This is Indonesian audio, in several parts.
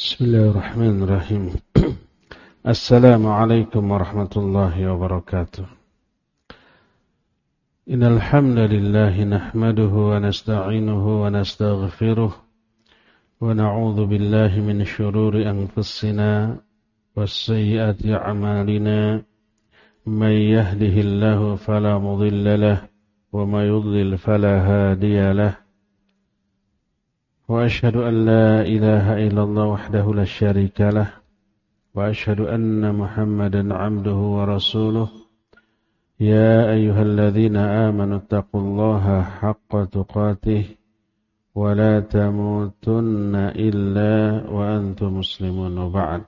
بسم الله الرحمن الرحيم السلام عليكم ورحمة الله وبركاته إن الحمد لله نحمده ونستعينه ونستغفره ونعوذ بالله من شرور أنفسنا والسيئات أعمالنا من يهده الله فلا مضل له وما يضلل فلا هادي له وأشهد أن لا إله إلا الله وحده لا شريك له وأشهد أن محمدا عبده ورسوله يا أيها الذين آمنوا اتقوا الله حق تقاته ولا تموتن إلا وأنتم مسلمون وبعد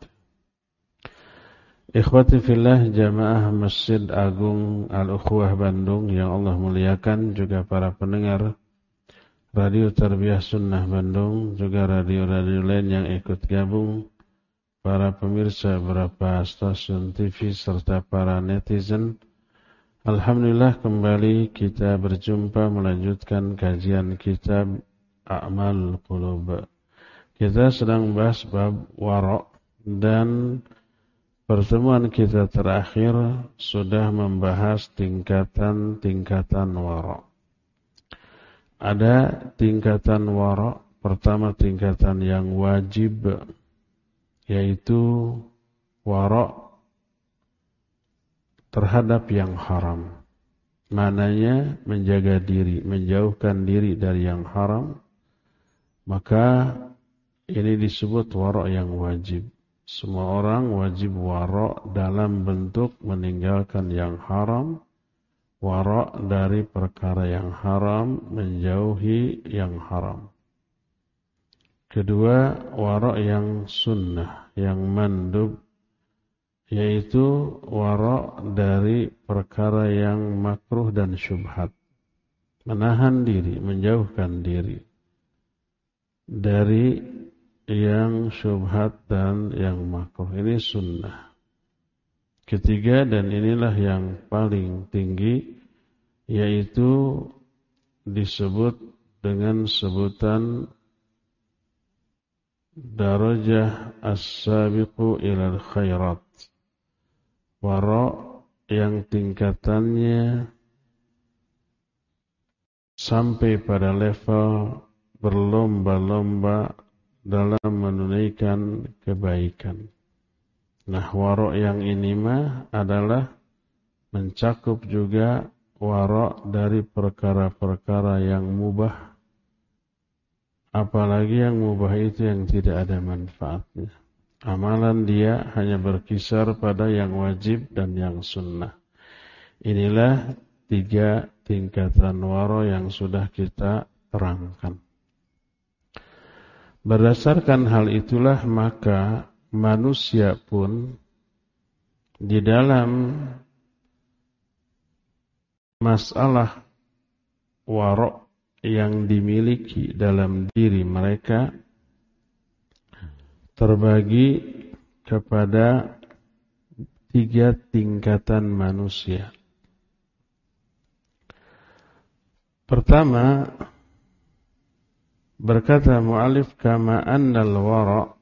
Ikhwati fillah jamaah Masjid Agung Al-Ukhwah Bandung yang Allah muliakan juga para pendengar Radio Tarbiyah Sunnah Bandung, juga radio-radio lain yang ikut gabung, para pemirsa beberapa stasiun TV serta para netizen. Alhamdulillah kembali kita berjumpa melanjutkan kajian kitab A'mal Qulub. Kita sedang bahas bab warok dan pertemuan kita terakhir sudah membahas tingkatan-tingkatan warok. Ada tingkatan warok, pertama tingkatan yang wajib, yaitu warok terhadap yang haram. Mananya menjaga diri, menjauhkan diri dari yang haram, maka ini disebut warok yang wajib. Semua orang wajib warok dalam bentuk meninggalkan yang haram, Warok dari perkara yang haram, menjauhi yang haram. Kedua, warok yang sunnah, yang mandub, yaitu warok dari perkara yang makruh dan syubhat. Menahan diri, menjauhkan diri dari yang syubhat dan yang makruh. Ini sunnah. Ketiga dan inilah yang paling tinggi yaitu disebut dengan sebutan darajah as-sabiqu ilal khairat. Wara yang tingkatannya sampai pada level berlomba-lomba dalam menunaikan kebaikan. Nah, warok yang ini mah adalah mencakup juga warok dari perkara-perkara yang mubah. Apalagi yang mubah itu yang tidak ada manfaatnya. Amalan dia hanya berkisar pada yang wajib dan yang sunnah. Inilah tiga tingkatan waro yang sudah kita terangkan. Berdasarkan hal itulah maka manusia pun di dalam masalah warok yang dimiliki dalam diri mereka terbagi kepada tiga tingkatan manusia. Pertama, berkata mu'alif kama annal wara'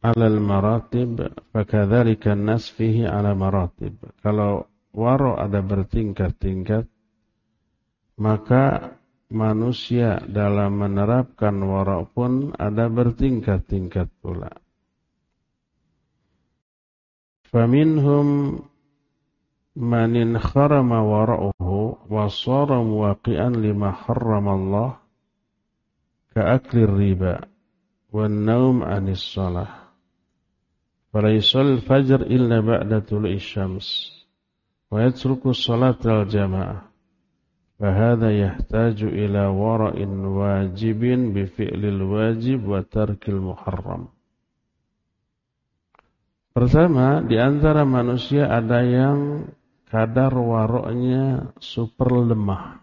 alal maratib fakadzalika nas fihi ala maratib kalau waro ada bertingkat-tingkat maka manusia dalam menerapkan waro pun ada bertingkat-tingkat pula. Faminhum manin kharama wara'uhu wa sara muwaqi'an lima harrama Allah ka akli riba wan naum anis salah فلا يصلي الفجر إلا بعد طلوع الشمس ويترك الصلاة الجماعة فهذا يحتاج إلى ورع واجب بفعل الواجب وترك المحرم Pertama, di antara manusia ada yang kadar waroknya super lemah.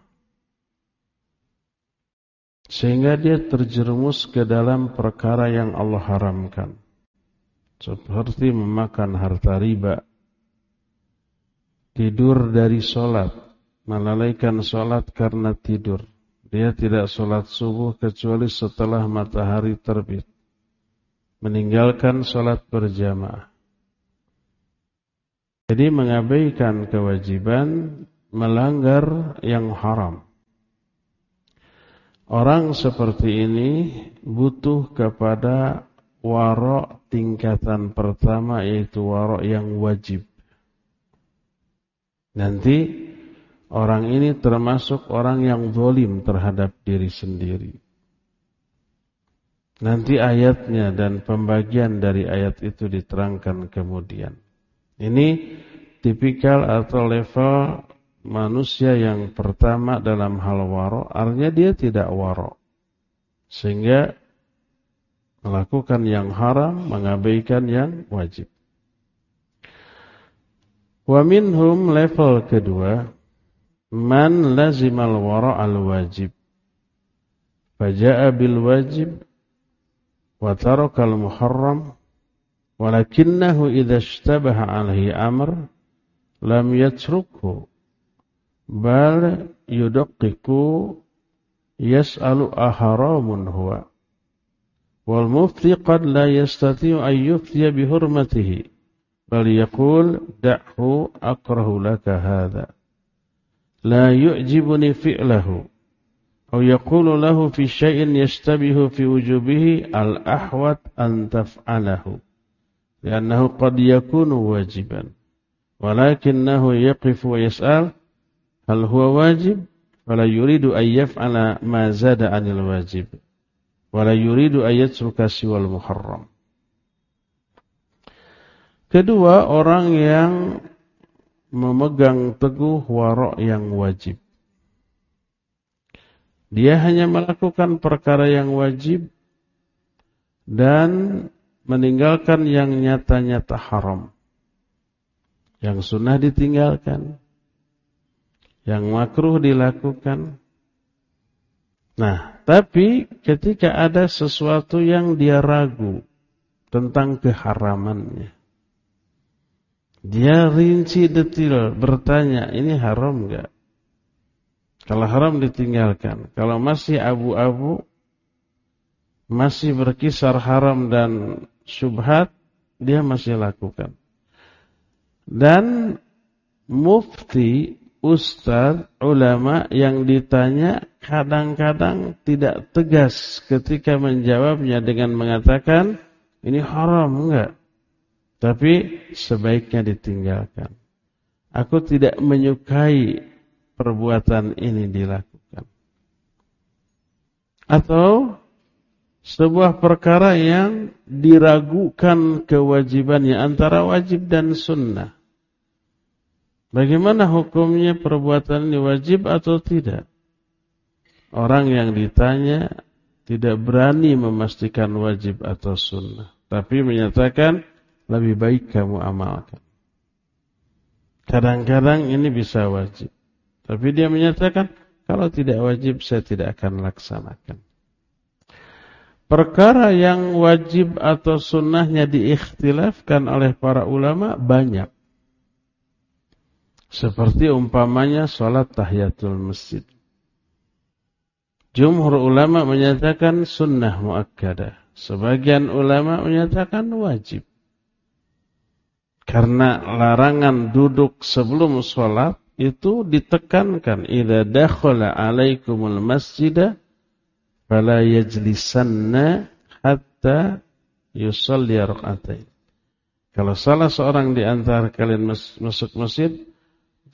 Sehingga dia terjerumus ke dalam perkara yang Allah haramkan seperti memakan harta riba, tidur dari sholat, melalaikan sholat karena tidur. Dia tidak sholat subuh kecuali setelah matahari terbit. meninggalkan sholat berjamaah. Jadi mengabaikan kewajiban melanggar yang haram. Orang seperti ini butuh kepada warok tingkatan pertama yaitu warok yang wajib. Nanti orang ini termasuk orang yang zolim terhadap diri sendiri. Nanti ayatnya dan pembagian dari ayat itu diterangkan kemudian. Ini tipikal atau level manusia yang pertama dalam hal waro, artinya dia tidak waro. Sehingga melakukan yang haram, mengabaikan yang wajib. Wa minhum level kedua, man lazimal wara al wajib. Faja'a bil wajib wa tarakal muharram walakinnahu idza ishtabaha alaihi amr lam yatrukhu bal yudqiqu yas'alu aharamun huwa والمفتي قد لا يستطيع أن يفتي بهرمته بل يقول دعه أكره لك هذا. لا يعجبني فعله أو يقول له في شيء يشتبه في وجوبه الأحوت أن تفعله. لأنه قد يكون واجبا ولكنه يقف ويسأل هل هو واجب؟ ولا يريد أن يفعل ما زاد عن الواجب. Wala yuridu ayat sulkasi wal muharram. Kedua, orang yang memegang teguh warok yang wajib. Dia hanya melakukan perkara yang wajib dan meninggalkan yang nyata-nyata haram. Yang sunnah ditinggalkan. Yang makruh dilakukan. Nah, tapi ketika ada sesuatu yang dia ragu tentang keharamannya. Dia rinci detil bertanya, ini haram enggak? Kalau haram ditinggalkan. Kalau masih abu-abu, masih berkisar haram dan syubhat dia masih lakukan. Dan mufti, ustaz, ulama yang ditanya kadang-kadang tidak tegas ketika menjawabnya dengan mengatakan ini haram enggak? Tapi sebaiknya ditinggalkan. Aku tidak menyukai perbuatan ini dilakukan. Atau sebuah perkara yang diragukan kewajibannya antara wajib dan sunnah. Bagaimana hukumnya perbuatan ini wajib atau tidak? Orang yang ditanya tidak berani memastikan wajib atau sunnah. Tapi menyatakan lebih baik kamu amalkan. Kadang-kadang ini bisa wajib. Tapi dia menyatakan kalau tidak wajib saya tidak akan laksanakan. Perkara yang wajib atau sunnahnya diikhtilafkan oleh para ulama banyak. Seperti umpamanya sholat tahiyatul masjid. Jumhur ulama menyatakan sunnah muakkadah. Sebagian ulama menyatakan wajib. Karena larangan duduk sebelum sholat itu ditekankan. Idza dakhala alaikumul masjidah fala yajlisanna hatta yusalli rak'atain. Kalau salah seorang di antara kalian masuk masjid,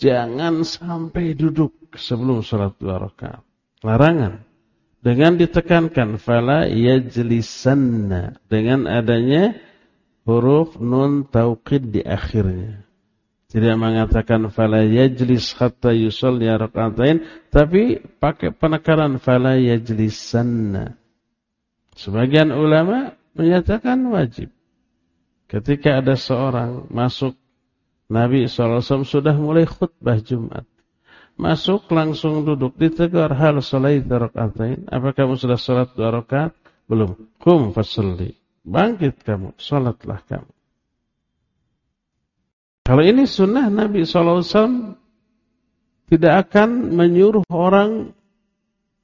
jangan sampai duduk sebelum sholat dua rakaat. Larangan. Dengan ditekankan fala yajlisanna dengan adanya huruf nun taukid di akhirnya. Tidak mengatakan fala yajlis hatta yusalli rak'atain, tapi pakai penekanan fala yajlisanna. Sebagian ulama menyatakan wajib. Ketika ada seorang masuk Nabi SAW sudah mulai khutbah Jumat. Masuk langsung duduk ditegur hal salat rak'atain. Apa kamu sudah salat dua rakaat? Belum. Kum fasalli. Bangkit kamu, salatlah kamu. Kalau ini sunnah Nabi SAW tidak akan menyuruh orang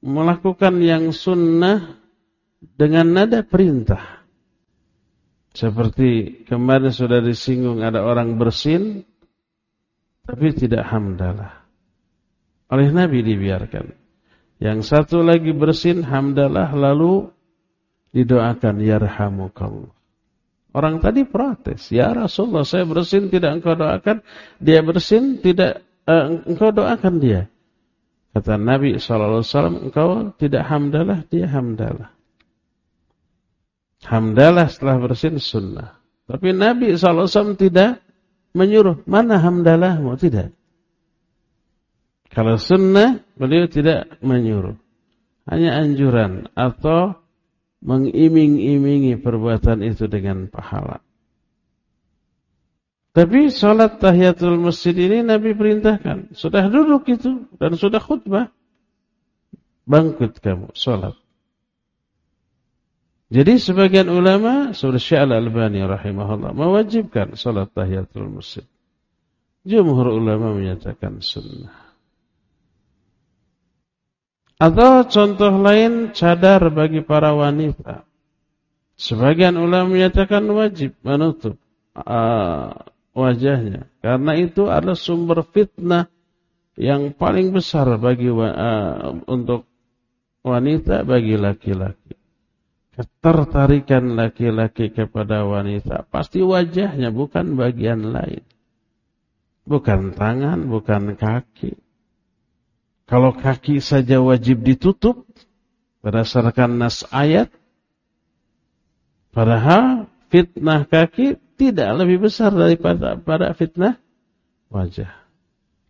melakukan yang sunnah dengan nada perintah. Seperti kemarin sudah disinggung ada orang bersin tapi tidak hamdalah. Oleh Nabi dibiarkan. Yang satu lagi bersin hamdalah lalu didoakan yarhamukallah. Orang tadi protes, ya Rasulullah saya bersin tidak engkau doakan, dia bersin tidak uh, engkau doakan dia. Kata Nabi SAW, engkau tidak hamdalah, dia hamdalah. Hamdalah setelah bersin sunnah. Tapi Nabi SAW tidak menyuruh, mana hamdalahmu? Tidak. Kalau sunnah, beliau tidak menyuruh. Hanya anjuran atau mengiming-imingi perbuatan itu dengan pahala. Tapi sholat tahiyatul masjid ini Nabi perintahkan. Sudah duduk itu dan sudah khutbah. Bangkit kamu, sholat. Jadi sebagian ulama, seperti Syekh Al-Albani rahimahullah, mewajibkan sholat tahiyatul masjid. Jumhur ulama menyatakan sunnah. Atau contoh lain cadar bagi para wanita. Sebagian ulama menyatakan wajib menutup uh, wajahnya. Karena itu adalah sumber fitnah yang paling besar bagi uh, untuk wanita bagi laki-laki. Ketertarikan laki-laki kepada wanita pasti wajahnya bukan bagian lain. Bukan tangan, bukan kaki. Kalau kaki saja wajib ditutup berdasarkan nas ayat, padahal fitnah kaki tidak lebih besar daripada pada fitnah wajah.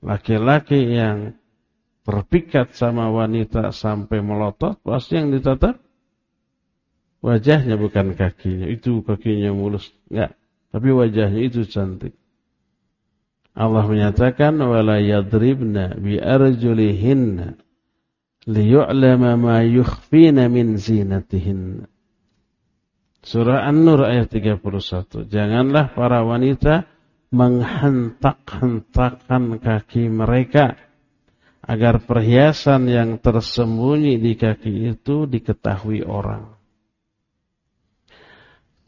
Laki-laki yang terpikat sama wanita sampai melotot, pasti yang ditatap wajahnya bukan kakinya. Itu kakinya mulus, enggak. Tapi wajahnya itu cantik. Allah menyatakan wala yadribna bi arjulihinna liyu'lama ma yukhfina min zinatihin. Surah An-Nur ayat 31. Janganlah para wanita menghentak-hentakkan kaki mereka agar perhiasan yang tersembunyi di kaki itu diketahui orang.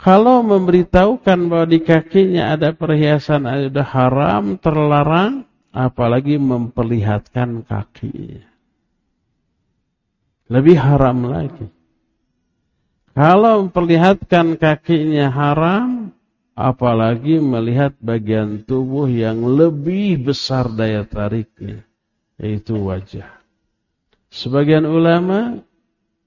Kalau memberitahukan bahwa di kakinya ada perhiasan ada haram, terlarang, apalagi memperlihatkan kakinya. Lebih haram lagi. Kalau memperlihatkan kakinya haram, apalagi melihat bagian tubuh yang lebih besar daya tariknya, yaitu wajah. Sebagian ulama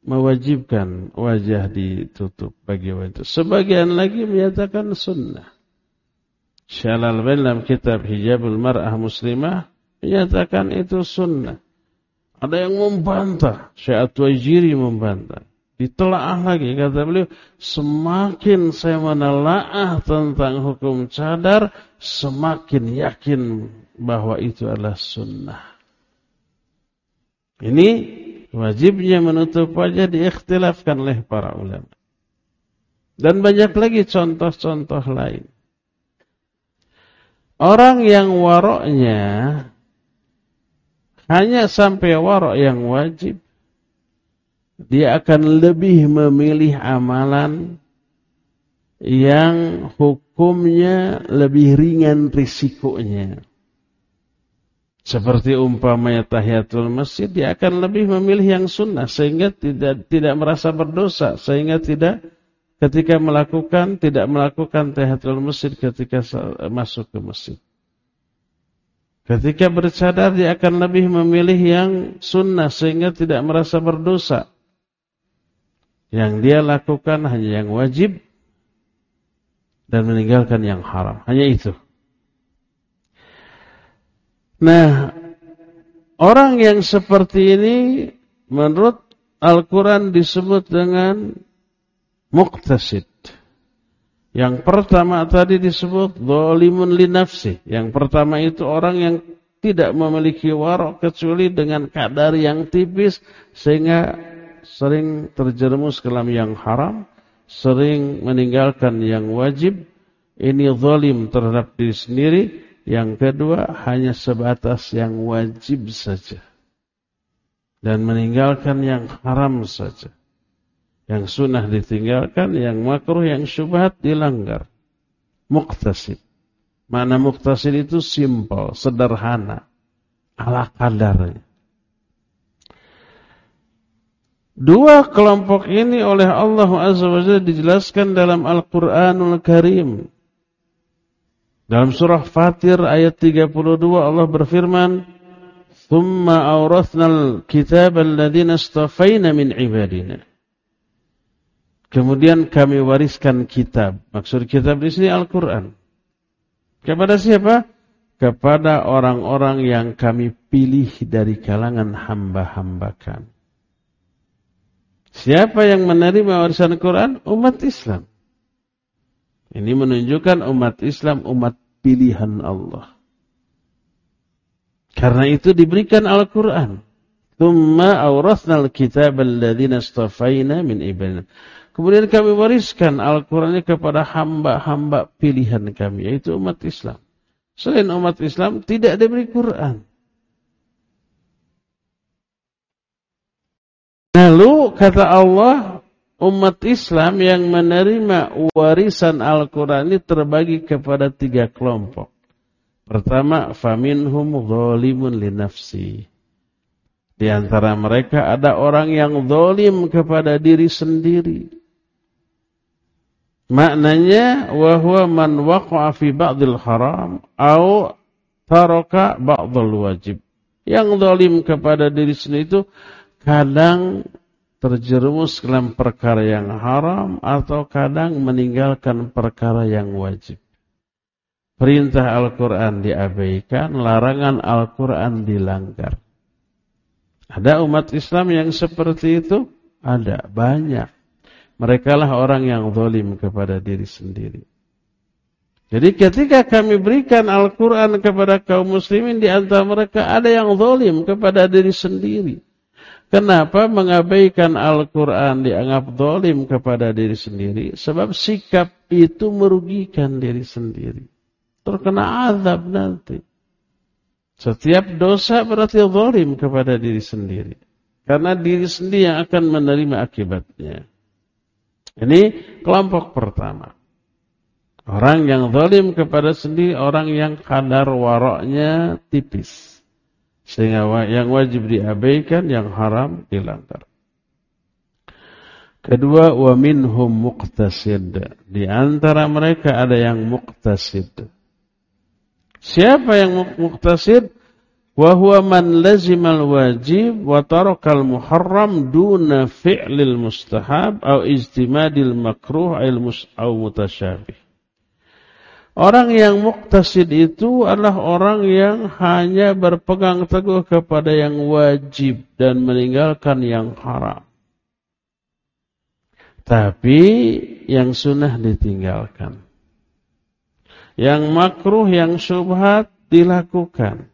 mewajibkan wajah ditutup bagi wanita. Sebagian lagi menyatakan sunnah. Syalal bin dalam kitab Hijabul Mar'ah Muslimah menyatakan itu sunnah. Ada yang membantah, Syekh At-Wajiri membantah. Ditelaah lagi kata beliau, semakin saya menelaah tentang hukum cadar, semakin yakin bahwa itu adalah sunnah. Ini Wajibnya menutup wajah diikhtilafkan oleh para ulama. Dan banyak lagi contoh-contoh lain. Orang yang waroknya hanya sampai warok yang wajib, dia akan lebih memilih amalan yang hukumnya lebih ringan risikonya. Seperti umpamanya tahiyatul masjid, dia akan lebih memilih yang sunnah sehingga tidak tidak merasa berdosa, sehingga tidak ketika melakukan tidak melakukan tahiyatul masjid ketika masuk ke masjid. Ketika bercadar dia akan lebih memilih yang sunnah sehingga tidak merasa berdosa. Yang dia lakukan hanya yang wajib dan meninggalkan yang haram. Hanya itu. Nah, orang yang seperti ini menurut Al-Quran disebut dengan muktasid. Yang pertama tadi disebut zalimun li nafsi. Yang pertama itu orang yang tidak memiliki warok kecuali dengan kadar yang tipis sehingga sering terjerumus ke dalam yang haram, sering meninggalkan yang wajib. Ini zalim terhadap diri sendiri yang kedua hanya sebatas yang wajib saja. Dan meninggalkan yang haram saja. Yang sunnah ditinggalkan, yang makruh, yang syubhat dilanggar. Muktasid. Mana muktasid itu simpel, sederhana, ala kadarnya. Dua kelompok ini oleh Allah Azza wa Jalla dijelaskan dalam Al-Quranul Karim. Dalam surah Fatir ayat 32 Allah berfirman, "Thumma awrathnal kitab alladhina istafaina min ibadina." Kemudian kami wariskan kitab. Maksud kitab di sini Al-Quran. Kepada siapa? Kepada orang-orang yang kami pilih dari kalangan hamba-hamba kami. Siapa yang menerima warisan Quran? Umat Islam. Ini menunjukkan umat Islam umat pilihan Allah. Karena itu diberikan Al-Quran. Thumma awrathnal kitab alladhina astafaina min ibadina. Kemudian kami wariskan Al-Quran kepada hamba-hamba pilihan kami, yaitu umat Islam. Selain umat Islam, tidak diberi Quran. Lalu kata Allah, umat Islam yang menerima warisan Al-Quran ini terbagi kepada tiga kelompok. Pertama, faminhum zalimun li nafsi. Di antara mereka ada orang yang zalim kepada diri sendiri. Maknanya wahwa man waqa'a fi ba'dil haram au taraka ba'dil wajib. Yang zalim kepada diri sendiri itu kadang terjerumus dalam perkara yang haram atau kadang meninggalkan perkara yang wajib. Perintah Al-Quran diabaikan, larangan Al-Quran dilanggar. Ada umat Islam yang seperti itu? Ada, banyak. Mereka lah orang yang zalim kepada diri sendiri. Jadi ketika kami berikan Al-Quran kepada kaum muslimin, di antara mereka ada yang zalim kepada diri sendiri. Kenapa mengabaikan Al-Quran dianggap dolim kepada diri sendiri? Sebab sikap itu merugikan diri sendiri. Terkena azab nanti. Setiap dosa berarti dolim kepada diri sendiri. Karena diri sendiri yang akan menerima akibatnya. Ini kelompok pertama. Orang yang zalim kepada sendiri, orang yang kadar waroknya tipis. Sehingga yang wajib diabaikan, yang haram dilanggar. Kedua, wa minhum muqtasid. Di antara mereka ada yang muqtasid. Siapa yang muqtasid? Wa huwa man lazimal wajib wa tarakal muharram duna fi'lil mustahab au ijtimadil makruh au mutasyabih. Orang yang muktasid itu adalah orang yang hanya berpegang teguh kepada yang wajib dan meninggalkan yang haram. Tapi yang sunnah ditinggalkan. Yang makruh, yang syubhat dilakukan.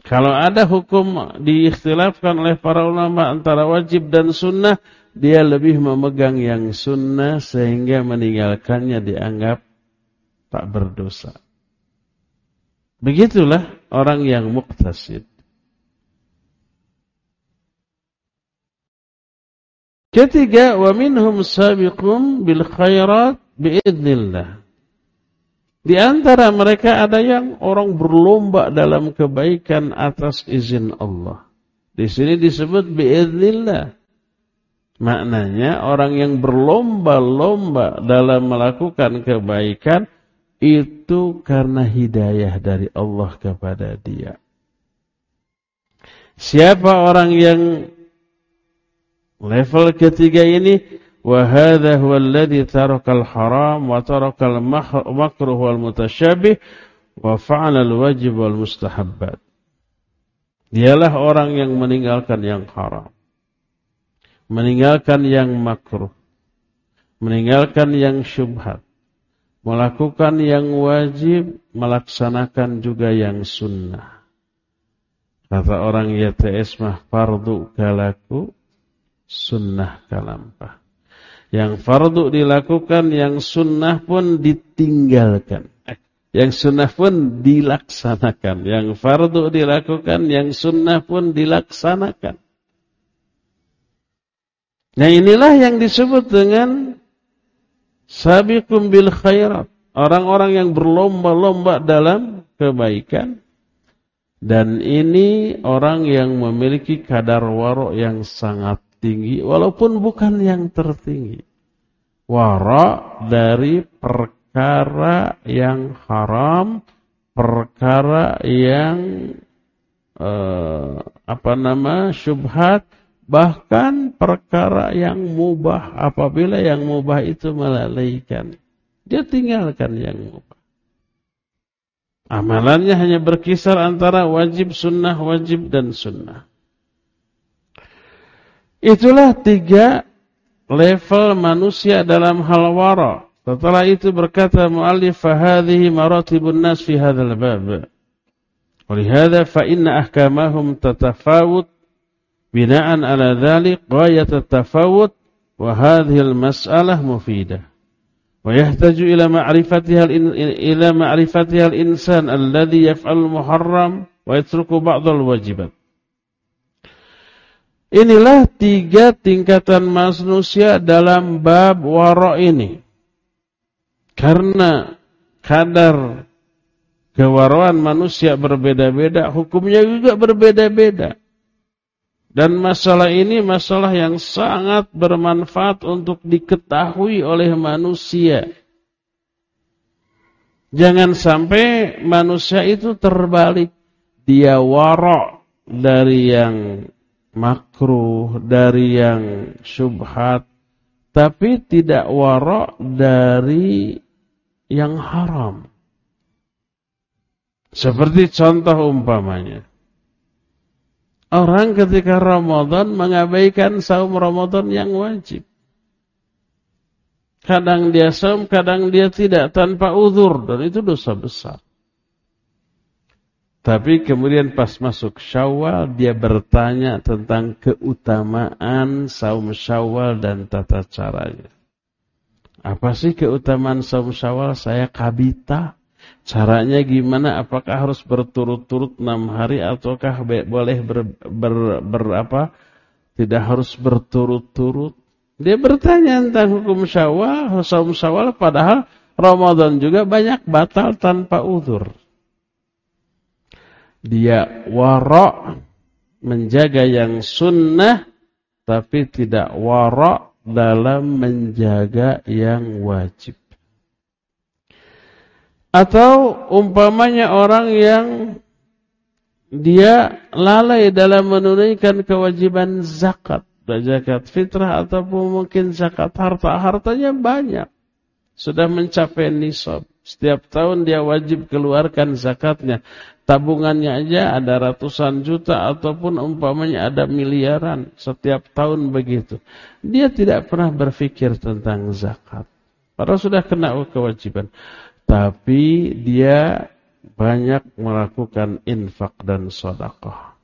Kalau ada hukum diikhtilafkan oleh para ulama antara wajib dan sunnah, dia lebih memegang yang sunnah sehingga meninggalkannya dianggap tak berdosa. Begitulah orang yang muktasid. Ketiga, wa minhum sabiqum bil khairat biidznillah. Di antara mereka ada yang orang berlomba dalam kebaikan atas izin Allah. Di sini disebut biidznillah. Maknanya orang yang berlomba-lomba dalam melakukan kebaikan itu karena hidayah dari Allah kepada dia. Siapa orang yang level ketiga ini? Wahada huwa alladhi tarakal haram wa tarakal makruh wal mutasyabih wa fa'ala al-wajib wal mustahabbat. Dialah orang yang meninggalkan yang haram. Meninggalkan yang makruh. Meninggalkan yang syubhat melakukan yang wajib, melaksanakan juga yang sunnah. Kata orang YTS mah fardu kalaku, sunnah kalampah. Yang fardu dilakukan, yang sunnah pun ditinggalkan. Yang sunnah pun dilaksanakan. Yang fardu dilakukan, yang sunnah pun dilaksanakan. Nah inilah yang disebut dengan sabiqum bil khairat. Orang-orang yang berlomba-lomba dalam kebaikan. Dan ini orang yang memiliki kadar warok yang sangat tinggi. Walaupun bukan yang tertinggi. Warok dari perkara yang haram. Perkara yang eh, apa nama syubhat Bahkan perkara yang mubah, apabila yang mubah itu melalaikan, dia tinggalkan yang mubah. Amalannya hanya berkisar antara wajib, sunnah, wajib, dan sunnah. Itulah tiga level manusia dalam hal wara. Setelah itu berkata muallif fahadhihi maratibun nas fi hadzal bab. Walihada fa inna ahkamahum tatafawut binaan ala dhalik ghayat at-tafawut wa hadhihi mas'alah mufidah wa yahtaju ila ma'rifatihal ila ma'rifatihal insan alladhi yaf'al muharram wa yatruku ba'd wajibat Inilah tiga tingkatan manusia dalam bab waro ini. Karena kadar kewaroan manusia berbeda-beda, hukumnya juga berbeda-beda. Dan masalah ini masalah yang sangat bermanfaat untuk diketahui oleh manusia. Jangan sampai manusia itu terbalik. Dia warok dari yang makruh, dari yang syubhat. Tapi tidak warok dari yang haram. Seperti contoh umpamanya. Orang ketika Ramadan mengabaikan saum Ramadan yang wajib. Kadang dia saum, kadang dia tidak tanpa uzur dan itu dosa besar. Tapi kemudian pas masuk Syawal dia bertanya tentang keutamaan saum Syawal dan tata caranya. Apa sih keutamaan saum Syawal? Saya kabita. Caranya gimana? Apakah harus berturut-turut enam hari ataukah boleh ber, ber, ber apa? Tidak harus berturut-turut. Dia bertanya tentang hukum syawal, hukum syawal padahal Ramadan juga banyak batal tanpa udur. Dia warok menjaga yang sunnah tapi tidak warok dalam menjaga yang wajib. Atau umpamanya orang yang dia lalai dalam menunaikan kewajiban zakat. Zakat fitrah ataupun mungkin zakat harta. Hartanya banyak. Sudah mencapai nisab. Setiap tahun dia wajib keluarkan zakatnya. Tabungannya aja ada ratusan juta ataupun umpamanya ada miliaran. Setiap tahun begitu. Dia tidak pernah berpikir tentang zakat. Padahal sudah kena kewajiban tapi dia banyak melakukan infak dan sodakoh.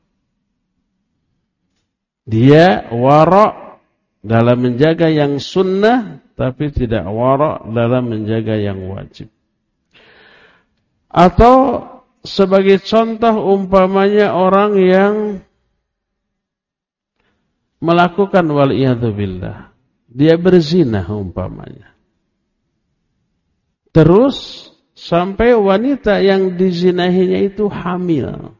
Dia warok dalam menjaga yang sunnah, tapi tidak warok dalam menjaga yang wajib. Atau sebagai contoh umpamanya orang yang melakukan waliyadzubillah. Dia berzina umpamanya. Terus sampai wanita yang dizinahinya itu hamil.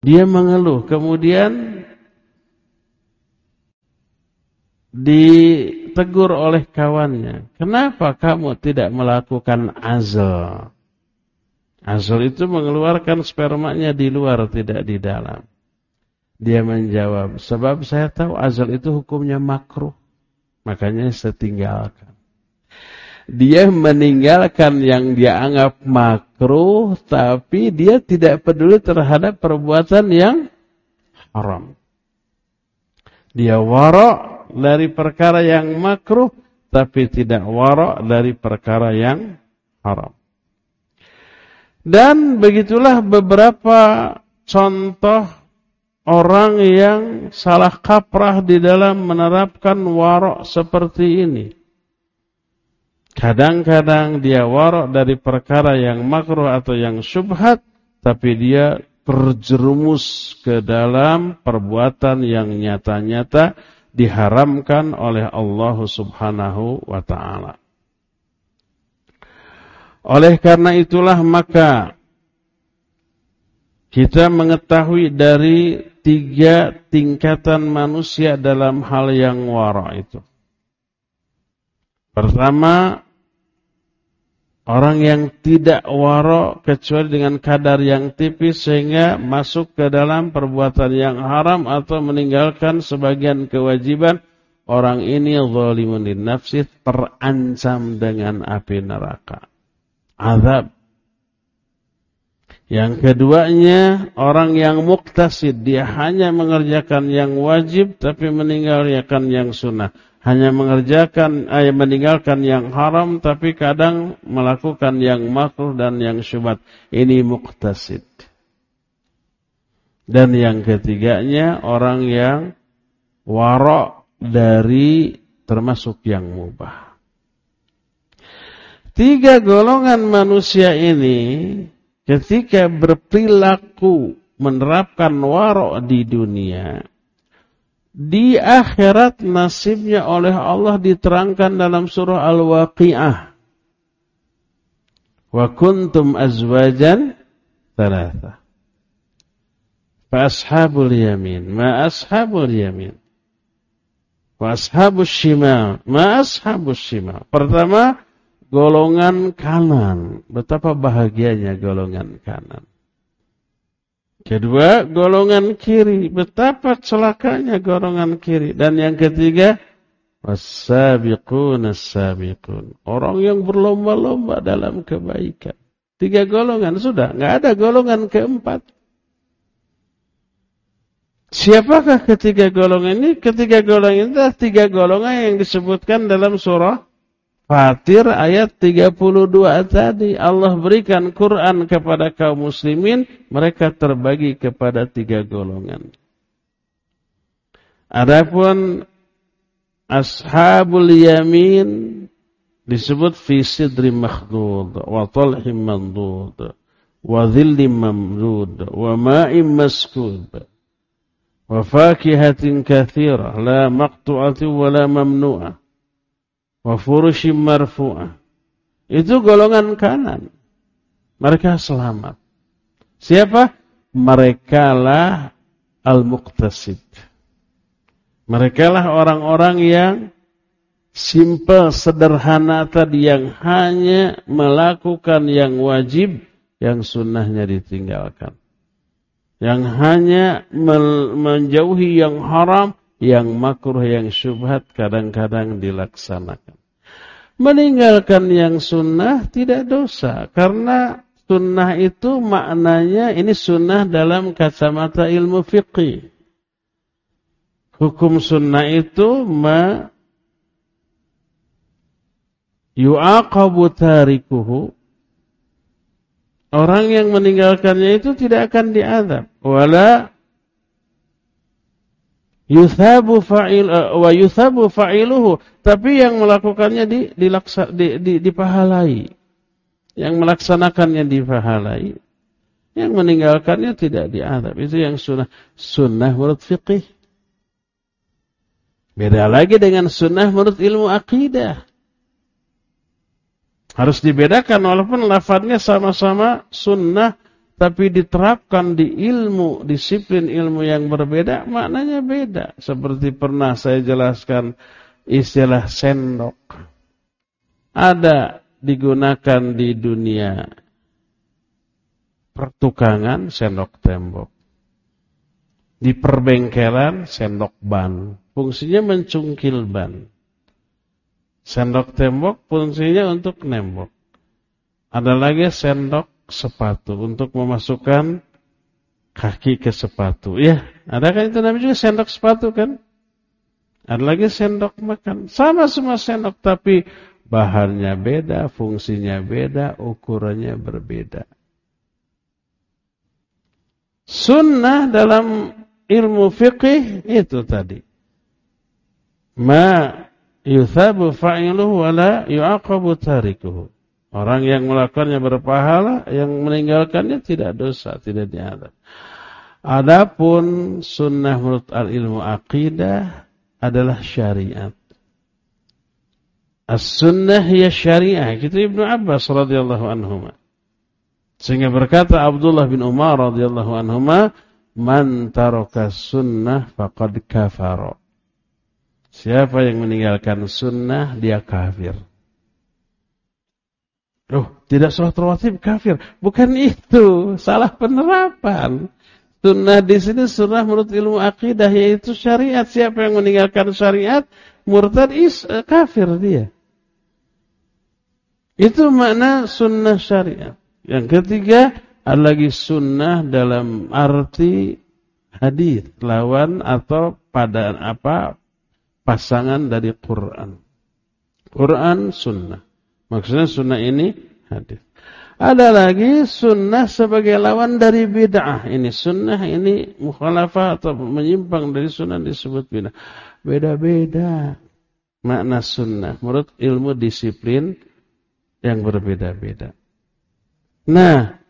Dia mengeluh, kemudian ditegur oleh kawannya. Kenapa kamu tidak melakukan azal? Azal itu mengeluarkan spermanya di luar, tidak di dalam. Dia menjawab, sebab saya tahu azal itu hukumnya makruh. Makanya saya tinggalkan. Dia meninggalkan yang dia anggap makruh, tapi dia tidak peduli terhadap perbuatan yang haram. Dia warok dari perkara yang makruh, tapi tidak warok dari perkara yang haram. Dan begitulah beberapa contoh orang yang salah kaprah di dalam menerapkan warok seperti ini. Kadang-kadang dia warok dari perkara yang makruh atau yang syubhat, tapi dia terjerumus ke dalam perbuatan yang nyata-nyata diharamkan oleh Allah Subhanahu wa taala. Oleh karena itulah maka kita mengetahui dari tiga tingkatan manusia dalam hal yang wara itu. Pertama, orang yang tidak wara kecuali dengan kadar yang tipis sehingga masuk ke dalam perbuatan yang haram atau meninggalkan sebagian kewajiban. Orang ini zalimun nafsi terancam dengan api neraka. Azab yang keduanya orang yang muktasid dia hanya mengerjakan yang wajib tapi meninggalkan yang sunnah. Hanya mengerjakan eh, meninggalkan yang haram tapi kadang melakukan yang makruh dan yang syubhat. Ini muktasid. Dan yang ketiganya orang yang warok dari termasuk yang mubah. Tiga golongan manusia ini ketika berperilaku menerapkan warok di dunia, di akhirat nasibnya oleh Allah diterangkan dalam surah Al-Waqi'ah. Wa kuntum azwajan thalatha. Fa ashabul yamin, ma ashabul yamin. Wa ashabul shimal, ma ashabul shimal. Pertama, golongan kanan. Betapa bahagianya golongan kanan. Kedua, golongan kiri. Betapa celakanya golongan kiri. Dan yang ketiga. Orang yang berlomba-lomba dalam kebaikan. Tiga golongan sudah, nggak ada golongan keempat. Siapakah ketiga golongan ini? Ketiga golongan ini adalah tiga golongan yang disebutkan dalam surah Fatir ayat 32 tadi Allah berikan Quran kepada kaum muslimin mereka terbagi kepada tiga golongan. Adapun ashabul yamin disebut fi sidri makhdud wa talhim mandud wa dhillim mamdud wa ma'im maskud wa fakihatin kathirah la maqtu'atin wa la mamnu'ah wa furushim marfu'ah. Itu golongan kanan. Mereka selamat. Siapa? Mereka lah al-muqtasid. Mereka lah orang-orang yang simple, sederhana tadi yang hanya melakukan yang wajib, yang sunnahnya ditinggalkan. Yang hanya menjauhi yang haram, yang makruh, yang syubhat kadang-kadang dilaksanakan. Meninggalkan yang sunnah tidak dosa. Karena sunnah itu maknanya ini sunnah dalam kacamata ilmu fiqih. Hukum sunnah itu ma yu'aqabu tarikuhu Orang yang meninggalkannya itu tidak akan diadab. Wala Yuthabu fa'il uh, wa yuthabu fa'iluhu, tapi yang melakukannya di dilaksa, di, di, dipahalai. Yang melaksanakannya dipahalai. Yang meninggalkannya tidak diadab. Itu yang sunnah sunnah menurut fiqih. Beda lagi dengan sunnah menurut ilmu akidah. Harus dibedakan walaupun lafadznya sama-sama sunnah tapi diterapkan di ilmu, disiplin ilmu yang berbeda, maknanya beda. Seperti pernah saya jelaskan istilah sendok. Ada digunakan di dunia pertukangan sendok tembok. Di perbengkelan sendok ban. Fungsinya mencungkil ban. Sendok tembok fungsinya untuk nembok. Ada lagi sendok sepatu untuk memasukkan kaki ke sepatu. Ya, ada kan itu namanya juga sendok sepatu kan? Ada lagi sendok makan. Sama semua sendok tapi bahannya beda, fungsinya beda, ukurannya berbeda. Sunnah dalam ilmu fikih itu tadi. Ma yuthabu fa'iluhu wa la yu'aqabu tarikuhu. Orang yang melakukannya berpahala, yang meninggalkannya tidak dosa, tidak diadab. Adapun sunnah menurut al-ilmu aqidah adalah syariat. As-sunnah ya syariah. Kita Ibnu Abbas radhiyallahu anhu. Sehingga berkata Abdullah bin Umar radhiyallahu anhu, "Man taraka sunnah faqad kafara." Siapa yang meninggalkan sunnah dia kafir. Loh, tidak sholat rawatib kafir. Bukan itu, salah penerapan. Sunnah di sini sunnah menurut ilmu akidah yaitu syariat. Siapa yang meninggalkan syariat, murtad is uh, kafir dia. Itu makna sunnah syariat. Yang ketiga, ada lagi sunnah dalam arti hadis lawan atau pada apa pasangan dari Quran. Quran sunnah. Maksudnya sunnah ini hadis. Ada lagi sunnah sebagai lawan dari bid'ah. Ini sunnah, ini mukhalafah atau menyimpang dari sunnah disebut bid'ah. Beda-beda makna sunnah. Menurut ilmu disiplin yang berbeda-beda. Nah,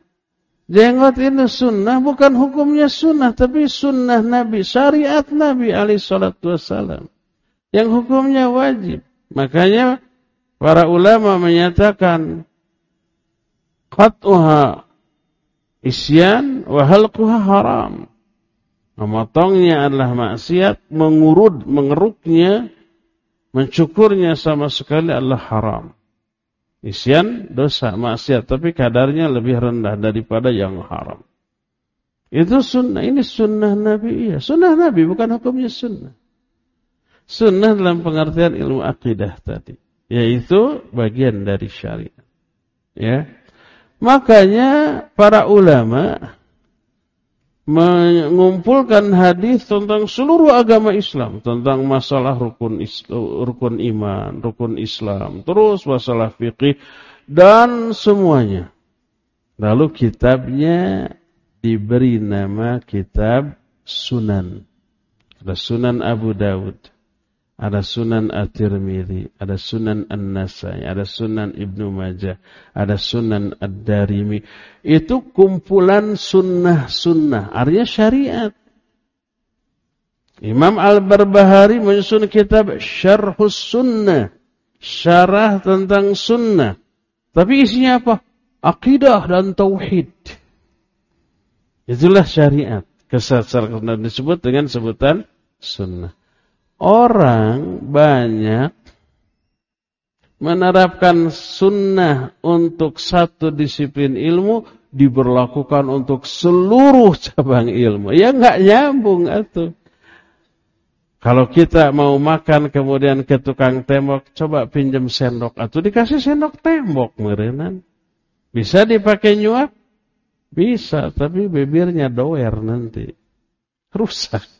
jenggot ini sunnah bukan hukumnya sunnah. Tapi sunnah Nabi, syariat Nabi alaihi salatu wassalam. Yang hukumnya wajib. Makanya Para ulama menyatakan qat'uha isyan wa halquha haram. Memotongnya adalah maksiat, mengurut, mengeruknya, mencukurnya sama sekali adalah haram. Isyan dosa maksiat, tapi kadarnya lebih rendah daripada yang haram. Itu sunnah, ini sunnah Nabi, iya. Sunnah Nabi, bukan hukumnya sunnah. Sunnah dalam pengertian ilmu akidah tadi yaitu bagian dari syariat. Ya. Makanya para ulama mengumpulkan hadis tentang seluruh agama Islam, tentang masalah rukun rukun iman, rukun Islam, terus masalah fikih dan semuanya. Lalu kitabnya diberi nama kitab Sunan. Ada Sunan Abu Dawud ada Sunan At-Tirmidzi, ada Sunan An-Nasai, ada Sunan Ibnu Majah, ada Sunan Ad-Darimi. Itu kumpulan sunnah-sunnah, artinya syariat. Imam Al-Barbahari menyusun kitab Syarhus Sunnah, syarah tentang sunnah. Tapi isinya apa? Akidah dan tauhid. Itulah syariat. Kesasar disebut dengan sebutan sunnah orang banyak menerapkan sunnah untuk satu disiplin ilmu diberlakukan untuk seluruh cabang ilmu. Ya nggak nyambung itu. Kalau kita mau makan kemudian ke tukang tembok, coba pinjam sendok atau dikasih sendok tembok merenan. Bisa dipakai nyuap? Bisa, tapi bibirnya doer nanti. Rusak.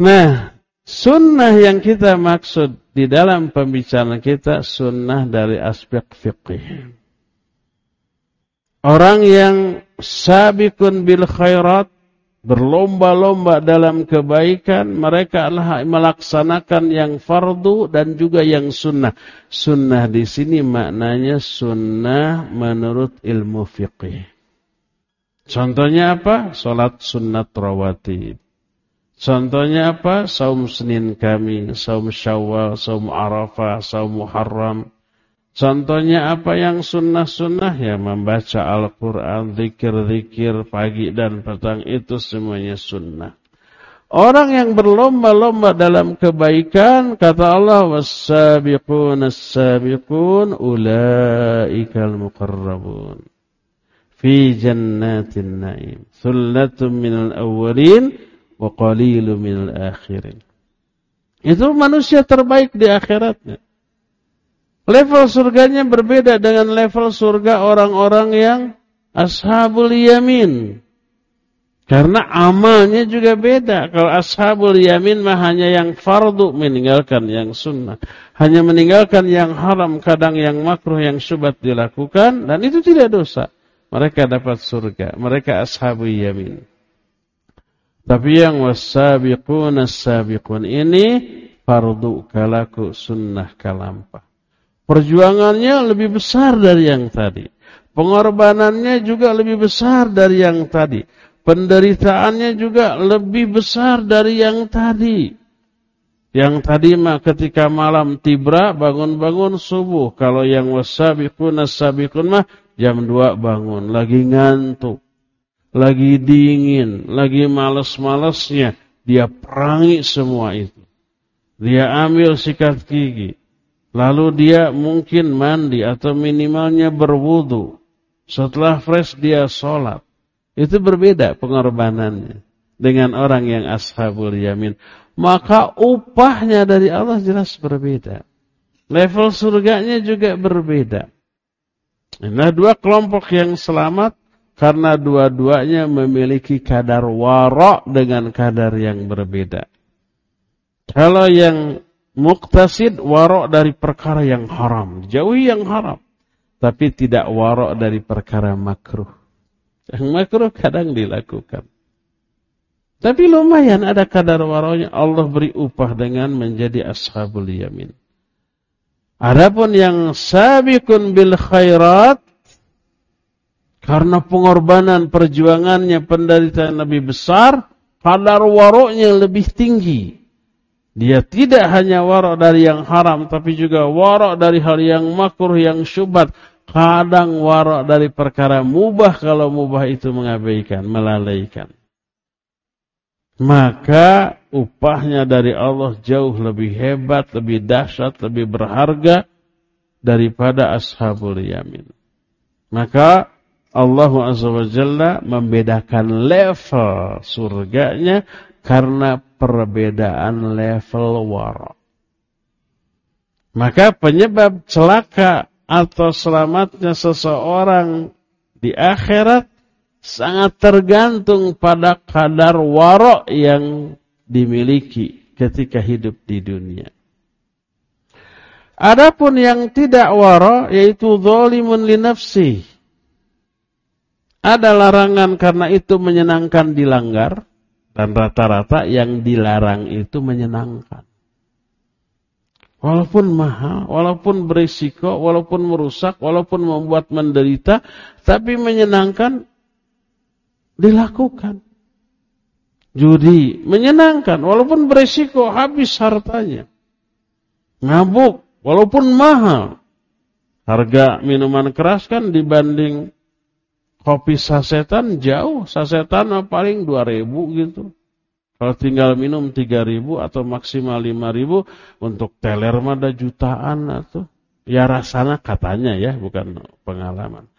Nah, sunnah yang kita maksud di dalam pembicaraan kita sunnah dari aspek fikih. Orang yang sabikun bil khairat berlomba-lomba dalam kebaikan, mereka adalah melaksanakan yang fardu dan juga yang sunnah. Sunnah di sini maknanya sunnah menurut ilmu fikih. Contohnya apa? Salat sunnat rawatib. Contohnya apa? Saum Senin kami, saum Syawal, saum Arafah, saum Muharram. Contohnya apa yang sunnah-sunnah? Ya membaca Al-Quran, zikir-zikir pagi dan petang itu semuanya sunnah. Orang yang berlomba-lomba dalam kebaikan, kata Allah, وَالسَّابِقُونَ السَّابِقُونَ أُولَٰئِكَ الْمُقَرَّبُونَ فِي جَنَّاتِ النَّعِيمِ ثُلَّةٌ مِّنَ الْأَوَّلِينَ wa qalilu minal akhirin. Itu manusia terbaik di akhiratnya. Level surganya berbeda dengan level surga orang-orang yang ashabul yamin. Karena amalnya juga beda. Kalau ashabul yamin mah hanya yang fardu meninggalkan yang sunnah. Hanya meninggalkan yang haram, kadang yang makruh, yang syubhat dilakukan. Dan itu tidak dosa. Mereka dapat surga. Mereka ashabul yamin. Tapi yang wasabiqun as-sabiqun ini fardu kalaku sunnah kalampah. Perjuangannya lebih besar dari yang tadi. Pengorbanannya juga lebih besar dari yang tadi. Penderitaannya juga lebih besar dari yang tadi. Yang tadi mah ketika malam tibra bangun-bangun subuh. Kalau yang wasabiqun as-sabiqun mah jam 2 bangun. Lagi ngantuk. Lagi dingin. Lagi males-malesnya. Dia perangi semua itu. Dia ambil sikat gigi. Lalu dia mungkin mandi atau minimalnya berwudu. Setelah fresh dia sholat. Itu berbeda pengorbanannya. Dengan orang yang ashabul yamin. Maka upahnya dari Allah jelas berbeda. Level surganya juga berbeda. Nah dua kelompok yang selamat. Karena dua-duanya memiliki kadar warok dengan kadar yang berbeda. Kalau yang muktasid warok dari perkara yang haram. Jauhi yang haram tapi tidak warok dari perkara makruh. Yang makruh kadang dilakukan. Tapi lumayan ada kadar waroknya Allah beri upah dengan menjadi ashabul yamin. Adapun yang sabiqun bil khairat karena pengorbanan perjuangannya penderitaan lebih besar, kadar waroknya lebih tinggi. Dia tidak hanya warok dari yang haram, tapi juga warok dari hal yang makruh, yang syubhat. Kadang warak dari perkara mubah kalau mubah itu mengabaikan, melalaikan. Maka upahnya dari Allah jauh lebih hebat, lebih dahsyat, lebih berharga daripada ashabul yamin. Maka Allah Azza wa Jalla membedakan level surganya karena perbedaan level warak. Maka penyebab celaka atau selamatnya seseorang di akhirat sangat tergantung pada kadar warok yang dimiliki ketika hidup di dunia. Adapun yang tidak warok yaitu zalimun li nafsi. Ada larangan karena itu menyenangkan dilanggar dan rata-rata yang dilarang itu menyenangkan. Walaupun mahal, walaupun berisiko, walaupun merusak, walaupun membuat menderita, tapi menyenangkan dilakukan. Judi menyenangkan, walaupun berisiko habis hartanya. Ngabuk, walaupun mahal. Harga minuman keras kan dibanding kopi sasetan jauh. Sasetan paling 2000 gitu. Kalau tinggal minum 3000 atau maksimal 5000 untuk teler mah ada jutaan atau ya rasanya katanya ya, bukan pengalaman.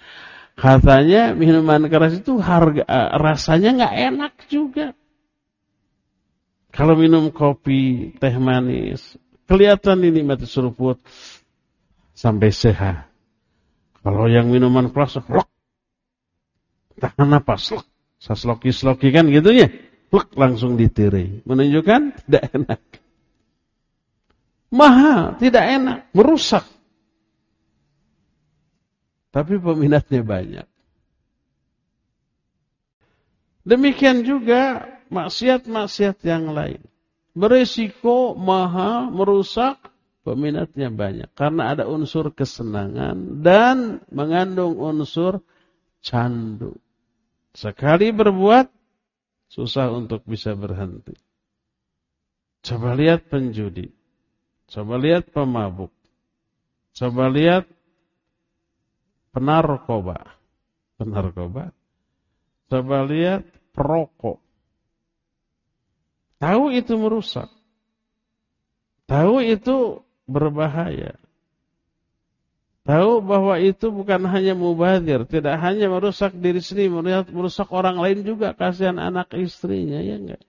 Katanya minuman keras itu harga eh, rasanya nggak enak juga. Kalau minum kopi, teh manis, kelihatan ini mati seruput sampai sehat. Kalau yang minuman keras, lok, tahan napas, lok, sasloki-sloki kan gitu ya plek langsung ditirai. Menunjukkan tidak enak. Mahal, tidak enak, merusak. Tapi peminatnya banyak. Demikian juga maksiat-maksiat yang lain. Beresiko, mahal, merusak, peminatnya banyak. Karena ada unsur kesenangan dan mengandung unsur candu. Sekali berbuat, susah untuk bisa berhenti. Coba lihat penjudi. Coba lihat pemabuk. Coba lihat penarkoba. Penarkoba. Coba lihat perokok. Tahu itu merusak. Tahu itu berbahaya. Tahu bahwa itu bukan hanya mubazir, tidak hanya merusak diri sendiri, merusak orang lain juga, kasihan anak istrinya, ya enggak?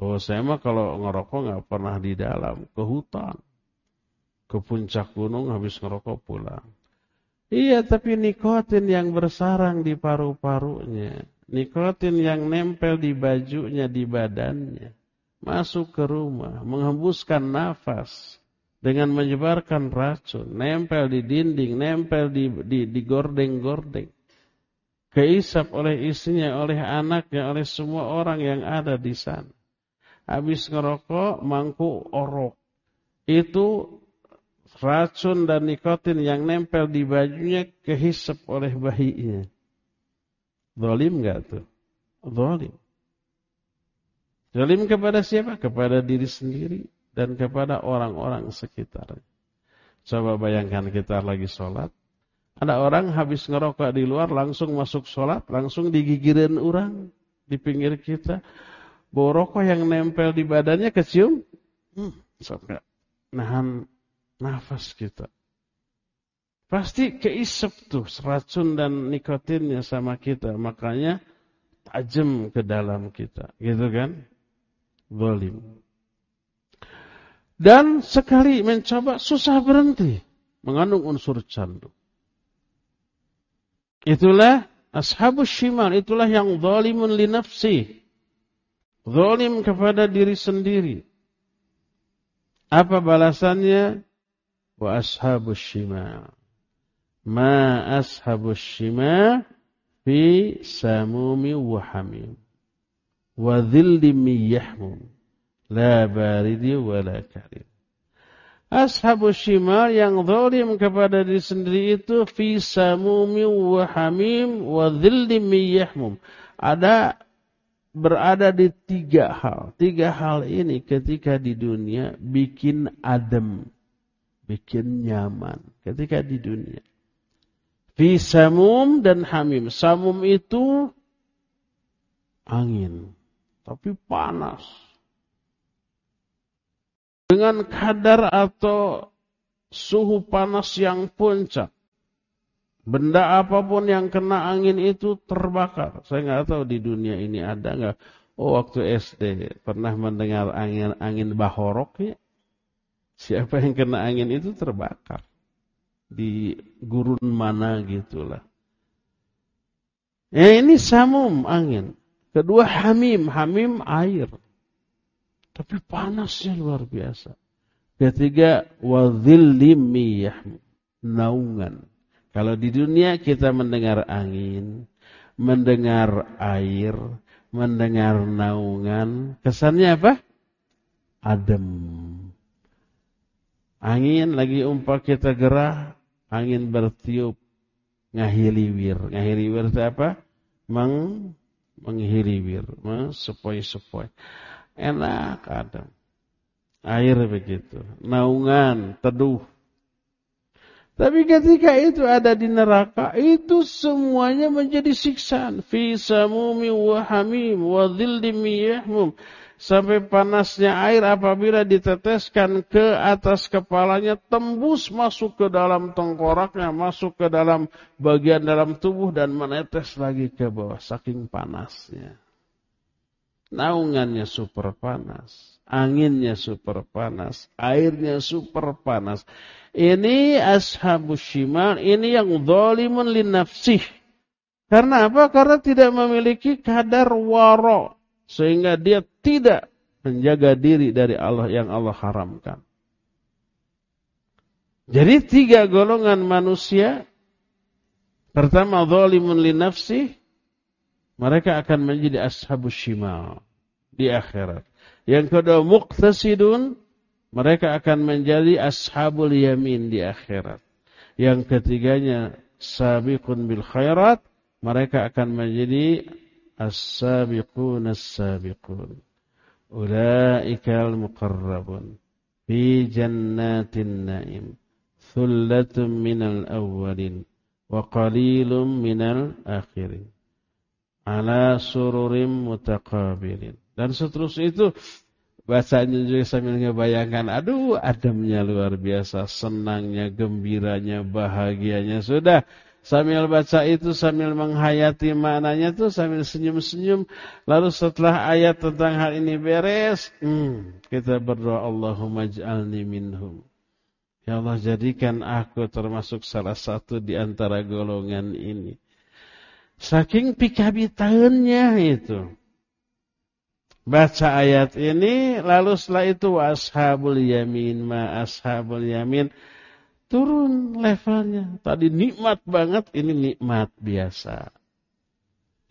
Oh, saya mah kalau ngerokok nggak pernah di dalam, ke hutan, ke puncak gunung habis ngerokok pulang. Iya, tapi nikotin yang bersarang di paru-parunya, nikotin yang nempel di bajunya, di badannya, masuk ke rumah, menghembuskan nafas, dengan menyebarkan racun, nempel di dinding, nempel di, di, di gordeng-gordeng. Keisap oleh istrinya, oleh anaknya, oleh semua orang yang ada di sana. Habis ngerokok, mangku orok. Itu racun dan nikotin yang nempel di bajunya kehisap oleh bayinya. Zolim nggak tuh? Zolim. Zolim kepada siapa? Kepada diri sendiri dan kepada orang-orang sekitar. Coba bayangkan kita lagi sholat. Ada orang habis ngerokok di luar langsung masuk sholat, langsung digigirin orang di pinggir kita. Bau rokok yang nempel di badannya kecium. Hmm, sampai nahan nafas kita. Pasti keisep tuh racun dan nikotinnya sama kita. Makanya tajam ke dalam kita. Gitu kan? Zalim. Dan sekali mencoba susah berhenti. Mengandung unsur candu. Itulah ashabus shimal. Itulah yang zalimun li nafsi. Zalim kepada diri sendiri. Apa balasannya? Wa ashabus shimal ma ashabus shima fi samumi wa hamim wa dhillim yahmum la baridi wa la karim Ashabus shimal yang zalim kepada diri sendiri itu fi samumi wa hamim wa dhillim yahmum ada berada di tiga hal. Tiga hal ini ketika di dunia bikin adem, bikin nyaman ketika di dunia. Fi samum dan hamim. Samum itu angin. Tapi panas. Dengan kadar atau suhu panas yang puncak. Benda apa pun yang kena angin itu terbakar. Saya nggak tahu di dunia ini ada nggak. Oh waktu SD pernah mendengar angin angin bahorok ya. Siapa yang kena angin itu terbakar di gurun mana gitulah. Eh, ini samum angin. Kedua hamim, hamim air. Tapi panasnya luar biasa. Ketiga wadhillim naungan. Kalau di dunia kita mendengar angin, mendengar air, mendengar naungan, kesannya apa? Adem. Angin lagi umpah kita gerah, angin bertiup ngahiliwir. Ngahiliwir itu apa? Meng menghiliwir, sepoi-sepoi. Enak ada. Air begitu. Naungan, teduh. Tapi ketika itu ada di neraka, itu semuanya menjadi siksaan. Fi samumi wa hamim wa yahmum sampai panasnya air apabila diteteskan ke atas kepalanya tembus masuk ke dalam tengkoraknya, masuk ke dalam bagian dalam tubuh dan menetes lagi ke bawah saking panasnya. Naungannya super panas, anginnya super panas, airnya super panas. Ini ashabus shimal, ini yang zalimun linafsih. Karena apa? Karena tidak memiliki kadar waro, sehingga dia tidak menjaga diri dari Allah yang Allah haramkan. Jadi tiga golongan manusia. Pertama, zalimun li nafsi. Mereka akan menjadi ashabus shimal di akhirat. Yang kedua, muqtasidun. Mereka akan menjadi ashabul yamin di akhirat. Yang ketiganya, sabiqun bil khairat. Mereka akan menjadi as-sabiqun as-sabiqun. Ulaika al-muqarrabun fi jannatin naim. Thullatun minal awwalin wa qalilun minal akhirin. Ala sururim mutaqabilin. Dan seterusnya itu bacanya juga sambil ngebayangkan, aduh ademnya luar biasa, senangnya, gembiranya, bahagianya. Sudah Sambil baca itu sambil menghayati maknanya tuh sambil senyum-senyum. Lalu setelah ayat tentang hal ini beres, hmm, kita berdoa Allahumma ij'alni minhum. Ya Allah jadikan aku termasuk salah satu di antara golongan ini. Saking pikabitaannya itu. Baca ayat ini, lalu setelah itu ashabul yamin ma ashabul yamin turun levelnya. Tadi nikmat banget, ini nikmat biasa.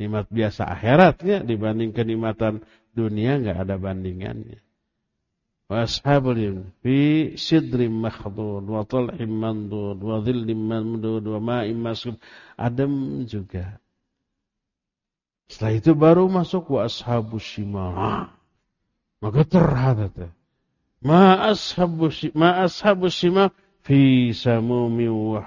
Nikmat biasa akhiratnya dibanding kenikmatan dunia nggak ada bandingannya. wa ashabul yamin fi sidrim makhdud wa tal'im mandud wa dhillim mamdud wa ma'im adem juga setelah itu baru masuk wa ashabus shimal maka terhadat ma ashabus ma ashabus shimal fi samumi wa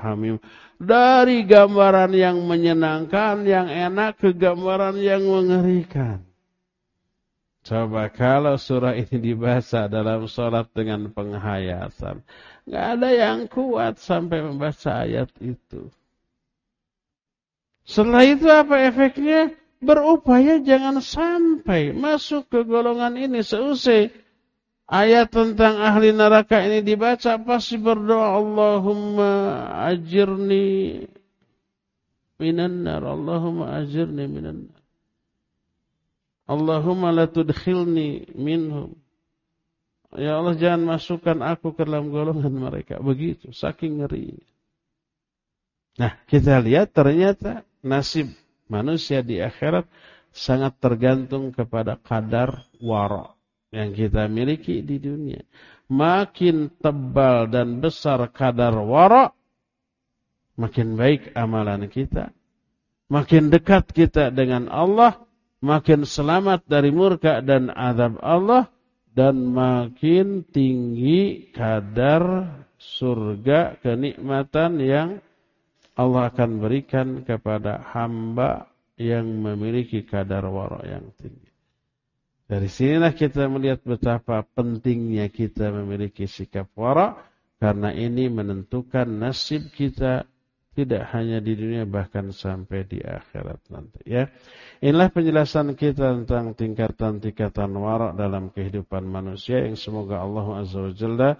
dari gambaran yang menyenangkan yang enak ke gambaran yang mengerikan Coba kalau surah ini dibaca dalam sholat dengan penghayatan. Nggak ada yang kuat sampai membaca ayat itu. Setelah itu apa efeknya? Berupaya jangan sampai masuk ke golongan ini. Seusai ayat tentang ahli neraka ini dibaca, pasti berdoa Allahumma ajirni minan nar. Allahumma ajirni minan nar. Allahumma la tudkhilni minhum. Ya Allah jangan masukkan aku ke dalam golongan mereka. Begitu, saking ngeri. Nah, kita lihat ternyata nasib manusia di akhirat sangat tergantung kepada kadar wara yang kita miliki di dunia. Makin tebal dan besar kadar wara, makin baik amalan kita. Makin dekat kita dengan Allah, makin selamat dari murka dan azab Allah dan makin tinggi kadar surga kenikmatan yang Allah akan berikan kepada hamba yang memiliki kadar wara yang tinggi. Dari sinilah kita melihat betapa pentingnya kita memiliki sikap wara karena ini menentukan nasib kita tidak hanya di dunia bahkan sampai di akhirat nanti ya. Inilah penjelasan kita tentang tingkatan-tingkatan warak dalam kehidupan manusia yang semoga Allah Azza wa Jalla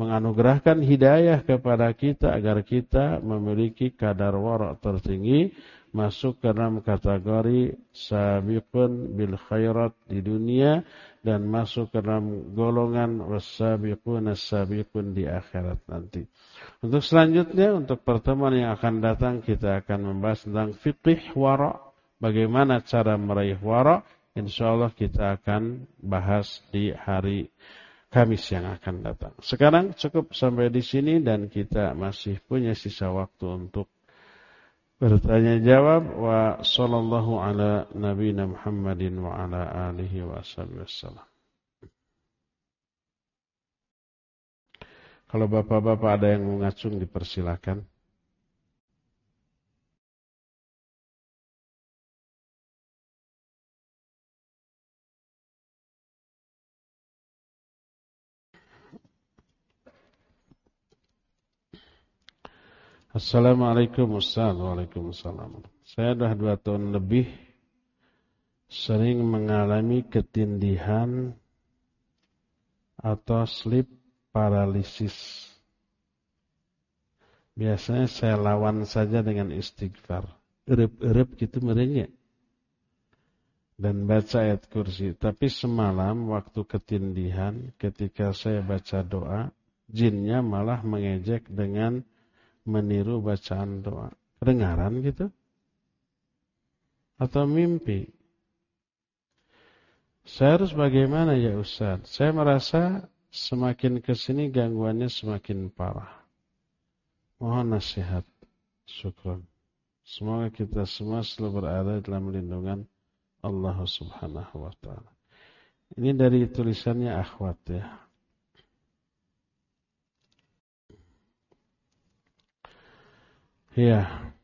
menganugerahkan hidayah kepada kita agar kita memiliki kadar warak tertinggi masuk ke dalam kategori sabiqun bil khairat di dunia dan masuk ke dalam golongan wasabiqun as-sabiqun di akhirat nanti. Untuk selanjutnya, untuk pertemuan yang akan datang, kita akan membahas tentang fikih wara. Bagaimana cara meraih wara. Insya Allah kita akan bahas di hari Kamis yang akan datang. Sekarang cukup sampai di sini dan kita masih punya sisa waktu untuk bertanya jawab wa sallallahu ala nabiyina Muhammadin wa ala alihi wa sallam. Kalau bapak-bapak ada yang mengacung dipersilakan. Assalamualaikum Waalaikumsalam. Saya sudah dua tahun lebih sering mengalami ketindihan atau sleep paralisis. Biasanya saya lawan saja dengan istighfar. Erep-erep gitu merenya. Dan baca ayat kursi. Tapi semalam waktu ketindihan ketika saya baca doa. Jinnya malah mengejek dengan meniru bacaan doa. Kedengaran gitu? Atau mimpi? Saya harus bagaimana ya Ustaz? Saya merasa semakin ke sini gangguannya semakin parah. Mohon nasihat. Syukran. Semoga kita semua selalu berada dalam lindungan Allah Subhanahu wa taala. Ini dari tulisannya akhwat ya. Ya.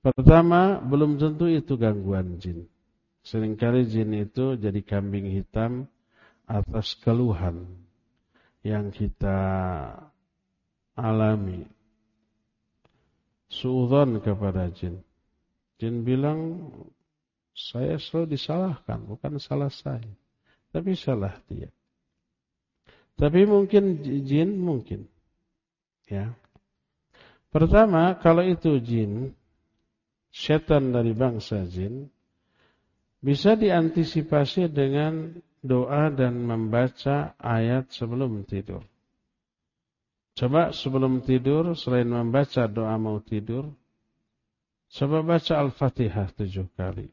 Pertama, belum tentu itu gangguan jin. Seringkali jin itu jadi kambing hitam atas keluhan yang kita alami. Suudhan kepada jin. Jin bilang, saya selalu disalahkan, bukan salah saya. Tapi salah dia. Tapi mungkin jin, mungkin. Ya. Pertama, kalau itu jin, setan dari bangsa jin, bisa diantisipasi dengan doa dan membaca ayat sebelum tidur. Coba sebelum tidur, selain membaca doa mau tidur, coba baca Al-Fatihah tujuh kali.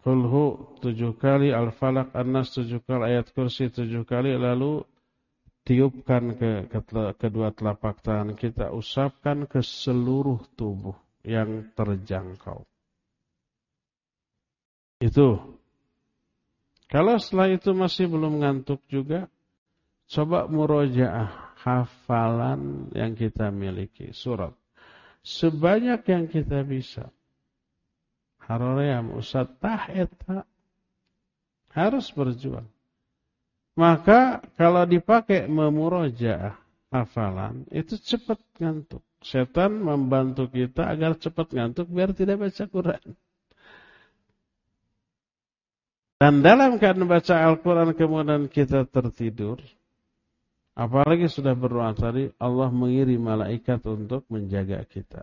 Kulhu tujuh kali, Al-Falaq, An-Nas tujuh kali, ayat kursi tujuh kali, lalu tiupkan ke, ke kedua telapak tangan kita, usapkan ke seluruh tubuh yang terjangkau. Itu. Kalau setelah itu masih belum ngantuk juga, coba murojaah hafalan yang kita miliki, surat. Sebanyak yang kita bisa. Haroream usat taheta. Harus berjuang. Maka kalau dipakai memurojaah hafalan, itu cepat ngantuk. Setan membantu kita agar cepat ngantuk biar tidak baca Quran. Dan dalam keadaan baca Al-Quran kemudian kita tertidur. Apalagi sudah berdoa tadi, Allah mengirim malaikat untuk menjaga kita.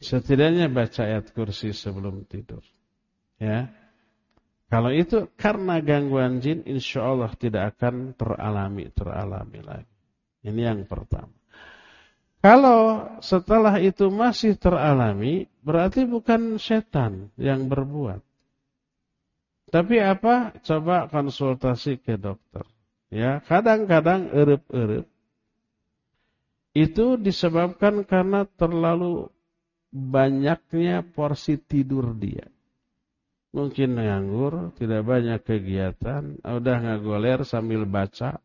Setidaknya baca ayat kursi sebelum tidur. Ya. Kalau itu karena gangguan jin, insya Allah tidak akan teralami, teralami lagi. Ini yang pertama. Kalau setelah itu masih teralami, berarti bukan setan yang berbuat. Tapi apa? Coba konsultasi ke dokter. Ya, kadang-kadang erup-erup itu disebabkan karena terlalu banyaknya porsi tidur dia. Mungkin nganggur, tidak banyak kegiatan, udah ngagoler sambil baca,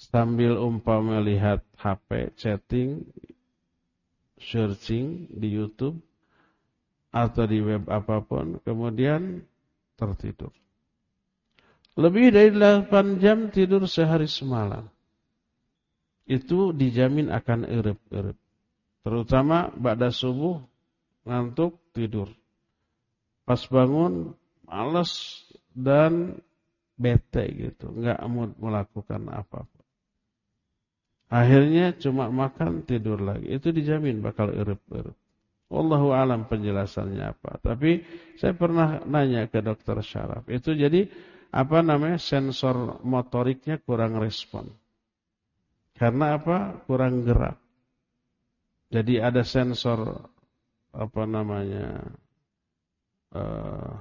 sambil umpama melihat HP, chatting, searching di YouTube, atau di web apa pun, kemudian tertidur. Lebih dari 8 jam tidur sehari semalam. Itu dijamin akan erup-erup. Terutama pada subuh, ngantuk, tidur. Pas bangun, males dan bete gitu. Nggak mau melakukan apa-apa. Akhirnya cuma makan, tidur lagi. Itu dijamin bakal erup-erup. Wallahu alam penjelasannya apa. Tapi saya pernah nanya ke dokter syaraf. Itu jadi apa namanya sensor motoriknya kurang respon. Karena apa? Kurang gerak. Jadi ada sensor apa namanya uh,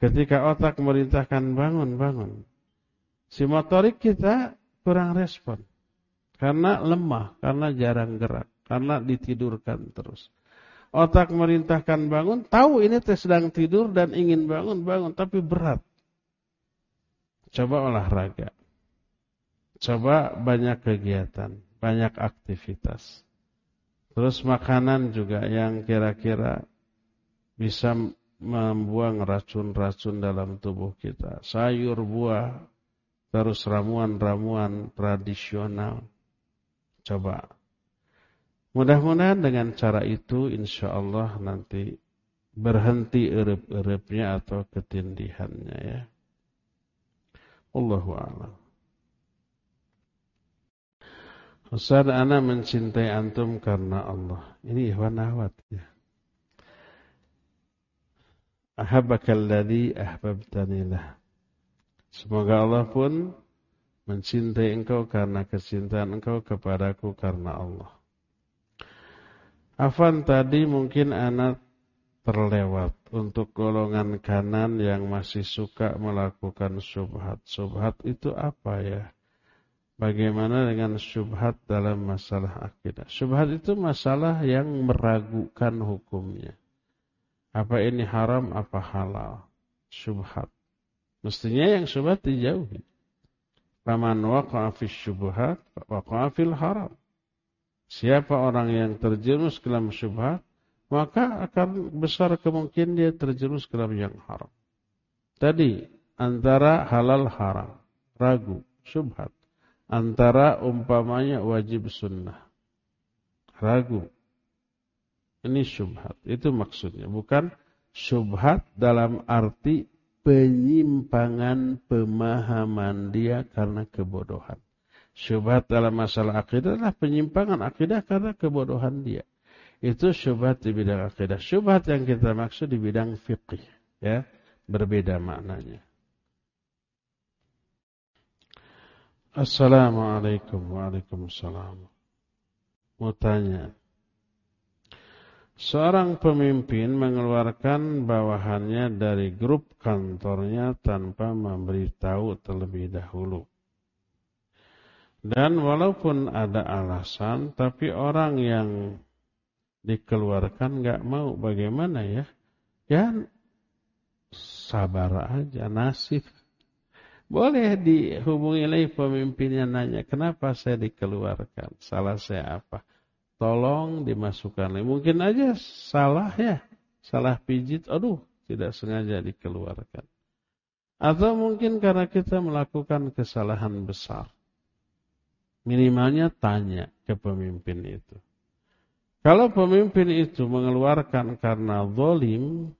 ketika otak merintahkan bangun bangun si motorik kita kurang respon karena lemah karena jarang gerak karena ditidurkan terus. Otak merintahkan bangun, tahu ini teh sedang tidur dan ingin bangun, bangun, tapi berat. Coba olahraga. Coba banyak kegiatan, banyak aktivitas. Terus makanan juga yang kira-kira bisa membuang racun-racun dalam tubuh kita. Sayur, buah, terus ramuan-ramuan tradisional. Coba Mudah-mudahan dengan cara itu insya Allah nanti berhenti erup-erupnya atau ketindihannya ya. Allahu a'lam. Ustaz ana mencintai antum karena Allah. Ini ihwan ahwat ya. Ahabbakalladzi ahbabtani lah. Semoga Allah pun mencintai engkau karena kecintaan engkau kepadaku karena Allah. Afan tadi mungkin anak terlewat untuk golongan kanan yang masih suka melakukan syubhat. Syubhat itu apa ya? Bagaimana dengan syubhat dalam masalah akidah? Syubhat itu masalah yang meragukan hukumnya. Apa ini haram, apa halal? Syubhat. Mestinya yang syubhat dijauhi. Faman waqa'a fi syubhat, waqa'a fil haram. Siapa orang yang terjerumus ke dalam syubhat, maka akan besar kemungkinan dia terjerumus ke dalam yang haram. Tadi antara halal haram, ragu, syubhat. Antara umpamanya wajib sunnah. Ragu. Ini syubhat. Itu maksudnya. Bukan syubhat dalam arti penyimpangan pemahaman dia karena kebodohan. Syubhat dalam masalah akidah adalah penyimpangan akidah karena kebodohan dia. Itu syubhat di bidang akidah. Syubhat yang kita maksud di bidang fikih. Ya, berbeda maknanya. Assalamualaikum Waalaikumsalam Mau tanya Seorang pemimpin mengeluarkan bawahannya dari grup kantornya tanpa memberitahu terlebih dahulu. Dan walaupun ada alasan, tapi orang yang dikeluarkan nggak mau, bagaimana ya? Ya sabar aja, nasib. Boleh dihubungi lagi pemimpinnya nanya, kenapa saya dikeluarkan? Salah saya apa? Tolong dimasukkan lagi. Mungkin aja salah ya, salah pijit, aduh tidak sengaja dikeluarkan. Atau mungkin karena kita melakukan kesalahan besar. Minimalnya tanya ke pemimpin itu. Kalau pemimpin itu mengeluarkan karena zolim,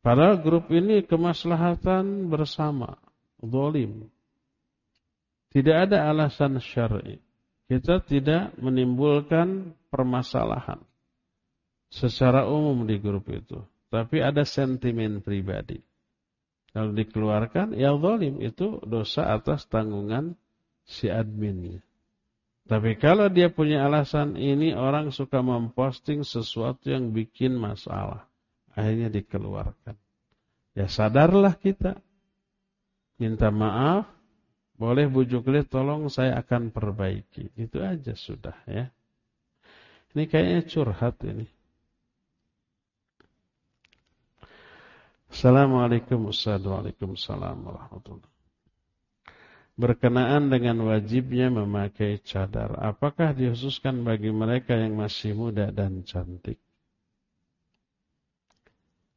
pada grup ini kemaslahatan bersama, zolim. Tidak ada alasan syar'i. Kita tidak menimbulkan permasalahan secara umum di grup itu. Tapi ada sentimen pribadi. Kalau dikeluarkan, ya zolim itu dosa atas tanggungan si adminnya. Tapi kalau dia punya alasan ini orang suka memposting sesuatu yang bikin masalah. Akhirnya dikeluarkan. Ya sadarlah kita. Minta maaf. Boleh bujuk dia tolong saya akan perbaiki. Itu aja sudah ya. Ini kayaknya curhat ini. Assalamualaikum warahmatullahi wabarakatuh berkenaan dengan wajibnya memakai cadar. Apakah dikhususkan bagi mereka yang masih muda dan cantik?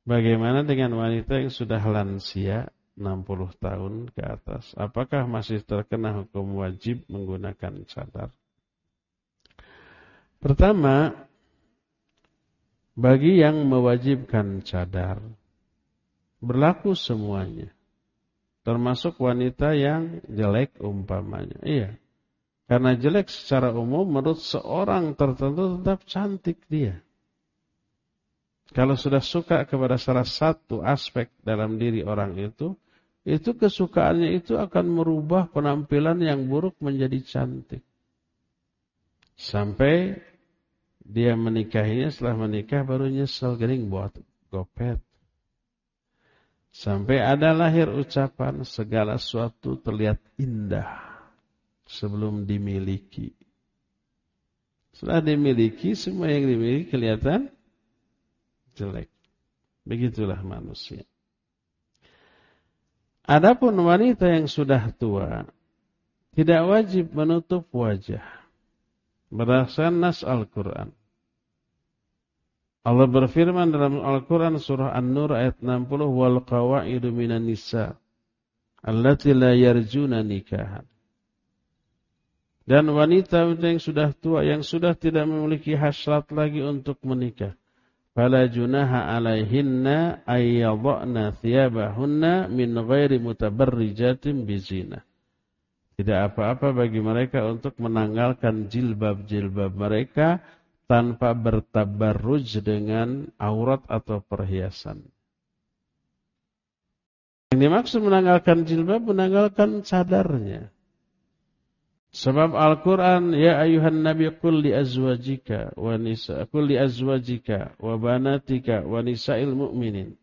Bagaimana dengan wanita yang sudah lansia 60 tahun ke atas? Apakah masih terkena hukum wajib menggunakan cadar? Pertama, bagi yang mewajibkan cadar, berlaku semuanya. Termasuk wanita yang jelek umpamanya. Iya. Karena jelek secara umum menurut seorang tertentu tetap cantik dia. Kalau sudah suka kepada salah satu aspek dalam diri orang itu, itu kesukaannya itu akan merubah penampilan yang buruk menjadi cantik. Sampai dia menikahinya setelah menikah baru nyesel gering buat gopet. Sampai ada lahir ucapan segala sesuatu terlihat indah sebelum dimiliki. Setelah dimiliki, semua yang dimiliki kelihatan jelek. Begitulah manusia. Adapun wanita yang sudah tua, tidak wajib menutup wajah. Berdasarkan nas Al-Quran. Allah berfirman dalam Al-Quran surah An-Nur ayat 60 wal qawaidu minan nisa allati la yarjuna nikahan. Dan wanita yang sudah tua yang sudah tidak memiliki hasrat lagi untuk menikah. Fala junaha alaihinna ayyadhna thiyabahunna min ghairi mutabarrijatin bizina. Tidak apa-apa bagi mereka untuk menanggalkan jilbab-jilbab mereka tanpa bertabarruj dengan aurat atau perhiasan. Yang dimaksud menanggalkan jilbab, menanggalkan cadarnya. Sebab Al-Quran, Ya ayuhan Nabi, Qul li azwajika wa nisa, Qul li azwajika wa banatika wa nisa'il mu'minin.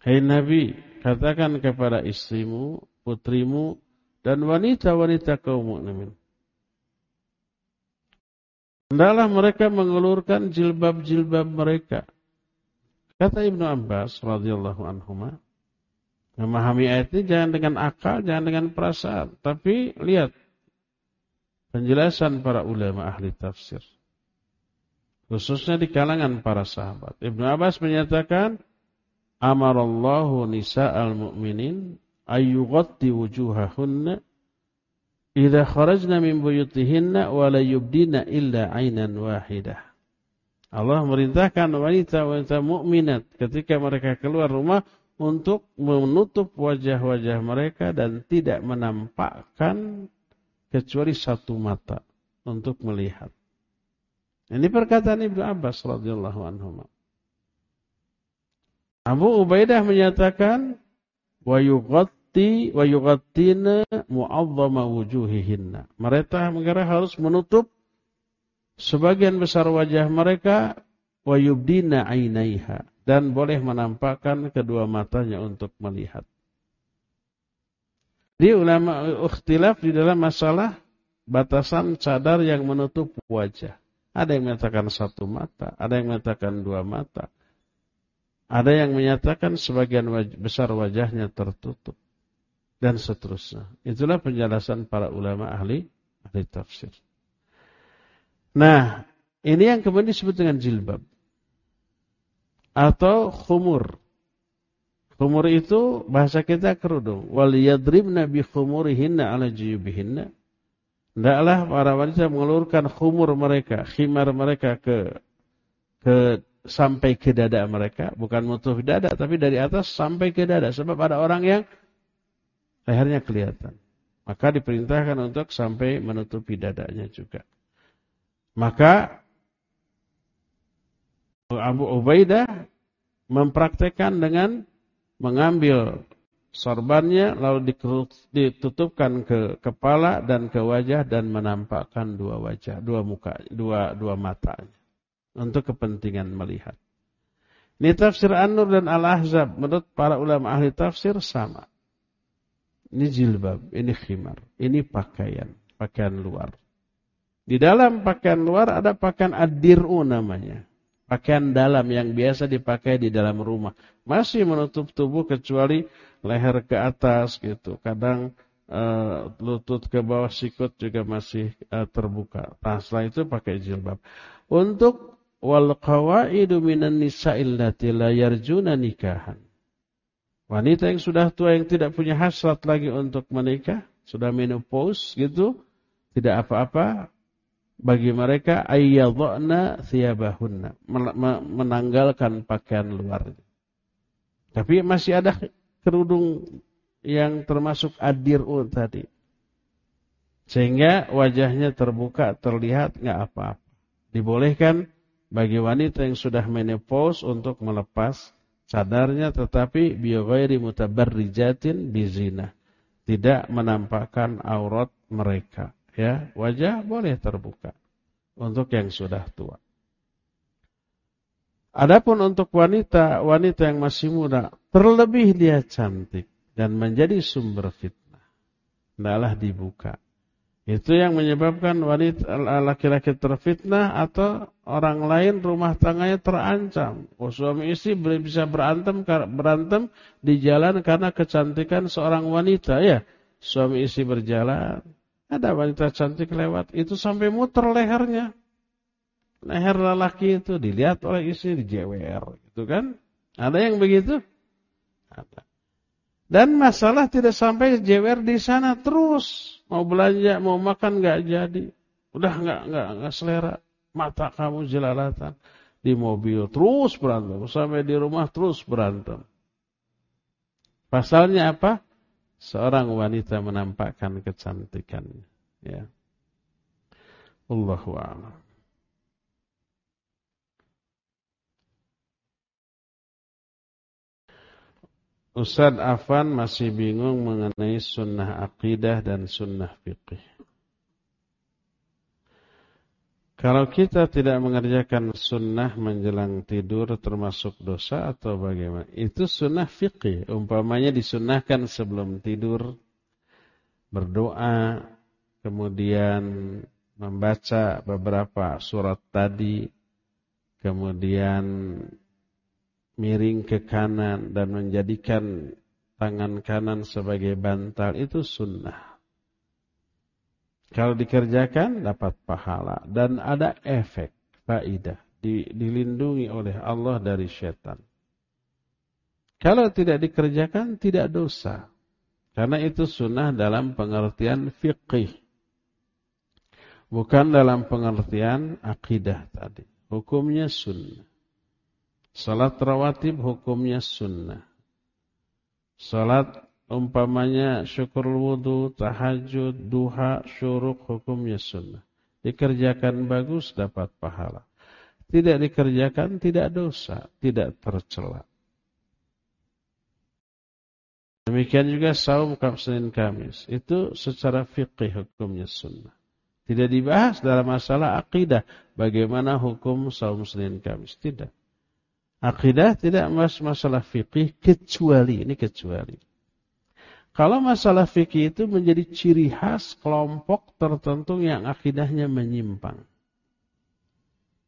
Hai Nabi, katakan kepada istrimu, putrimu, dan wanita-wanita kaum mukminin. Hendaklah mereka mengulurkan jilbab-jilbab mereka. Kata Ibnu Abbas radhiyallahu anhu, memahami ayat ini jangan dengan akal, jangan dengan perasaan, tapi lihat penjelasan para ulama ahli tafsir. Khususnya di kalangan para sahabat. Ibnu Abbas menyatakan, Amarallahu nisa'al mu'minin ayyughatti wujuhahunna Idza kharajna min buyutihinna wa la yubdina illa ainan wahidah. Allah merintahkan wanita-wanita mukminat ketika mereka keluar rumah untuk menutup wajah-wajah mereka dan tidak menampakkan kecuali satu mata untuk melihat. Ini perkataan Ibnu Abbas radhiyallahu anhu. Abu Ubaidah menyatakan wa yughat yughatti wa yughattina mu'azzama wujuhihinna. Mereka mereka harus menutup sebagian besar wajah mereka wa yubdina ainaiha dan boleh menampakkan kedua matanya untuk melihat. Di ulama ikhtilaf di dalam masalah batasan cadar yang menutup wajah. Ada yang menyatakan satu mata, ada yang menyatakan dua mata. Ada yang menyatakan sebagian waj besar wajahnya tertutup dan seterusnya. Itulah penjelasan para ulama ahli ahli tafsir. Nah, ini yang kemudian disebut dengan jilbab atau khumur. Khumur itu bahasa kita kerudung. Wal yadribna bi khumurihinna ala juyubihinna. Hendaklah para wanita mengelurkan khumur mereka, khimar mereka ke ke sampai ke dada mereka, bukan menutup dada tapi dari atas sampai ke dada sebab ada orang yang lehernya kelihatan. Maka diperintahkan untuk sampai menutupi dadanya juga. Maka Abu Ubaidah mempraktekkan dengan mengambil sorbannya lalu ditutupkan ke kepala dan ke wajah dan menampakkan dua wajah, dua muka, dua dua matanya untuk kepentingan melihat. Ini tafsir An-Nur dan Al-Ahzab menurut para ulama ahli tafsir sama. Ini jilbab, ini khimar, ini pakaian, pakaian luar. Di dalam pakaian luar ada pakaian ad-dir'u namanya pakaian dalam yang biasa dipakai di dalam rumah. Masih menutup tubuh kecuali leher ke atas gitu. Kadang uh, lutut ke bawah sikut juga masih uh, terbuka. Nah, setelah itu pakai jilbab. Untuk wal qawaidu minan nisa'il lati la yarjuna nikahan. Wanita yang sudah tua yang tidak punya hasrat lagi untuk menikah, sudah menopause gitu, tidak apa-apa, bagi mereka ayyadhna thiyabahunna menanggalkan pakaian luar. Tapi masih ada kerudung yang termasuk adirun tadi. Sehingga wajahnya terbuka, terlihat nggak apa-apa. Dibolehkan bagi wanita yang sudah menopause untuk melepas sadarnya tetapi bighairi mutabarrijatin bizina. Tidak menampakkan aurat mereka ya wajah boleh terbuka untuk yang sudah tua. Adapun untuk wanita, wanita yang masih muda, terlebih dia cantik dan menjadi sumber fitnah. Hendaklah dibuka. Itu yang menyebabkan wanita laki-laki terfitnah atau orang lain rumah tangganya terancam. Oh, suami istri bisa berantem berantem di jalan karena kecantikan seorang wanita ya. Suami istri berjalan, ada wanita cantik lewat, itu sampai muter lehernya. Leher lelaki itu dilihat oleh istri di JWR, gitu kan? Ada yang begitu? Ada. Dan masalah tidak sampai JWR di sana terus mau belanja, mau makan nggak jadi, udah nggak nggak nggak selera, mata kamu jelalatan di mobil terus berantem sampai di rumah terus berantem. Pasalnya apa? seorang wanita menampakkan kecantikannya. Ya. Allahu a'lam. Ustadz Afan masih bingung mengenai sunnah akidah dan sunnah fiqih. Kalau kita tidak mengerjakan sunnah menjelang tidur termasuk dosa atau bagaimana? Itu sunnah fikih. Umpamanya disunahkan sebelum tidur berdoa, kemudian membaca beberapa surat tadi, kemudian miring ke kanan dan menjadikan tangan kanan sebagai bantal itu sunnah. Kalau dikerjakan dapat pahala dan ada efek faidah dilindungi oleh Allah dari setan. Kalau tidak dikerjakan tidak dosa. Karena itu sunnah dalam pengertian fiqih. Bukan dalam pengertian akidah tadi. Hukumnya sunnah. Salat rawatib hukumnya sunnah. Salat umpamanya syukur wudhu, tahajud, duha, syuruk, hukumnya sunnah. Dikerjakan bagus dapat pahala. Tidak dikerjakan tidak dosa, tidak tercela. Demikian juga saum Senin Kamis. Itu secara fikih hukumnya sunnah. Tidak dibahas dalam masalah akidah. Bagaimana hukum saum Senin Kamis. Tidak. Akidah tidak mas masalah fikih kecuali. Ini kecuali. Kalau masalah fikih itu menjadi ciri khas kelompok tertentu yang akidahnya menyimpang.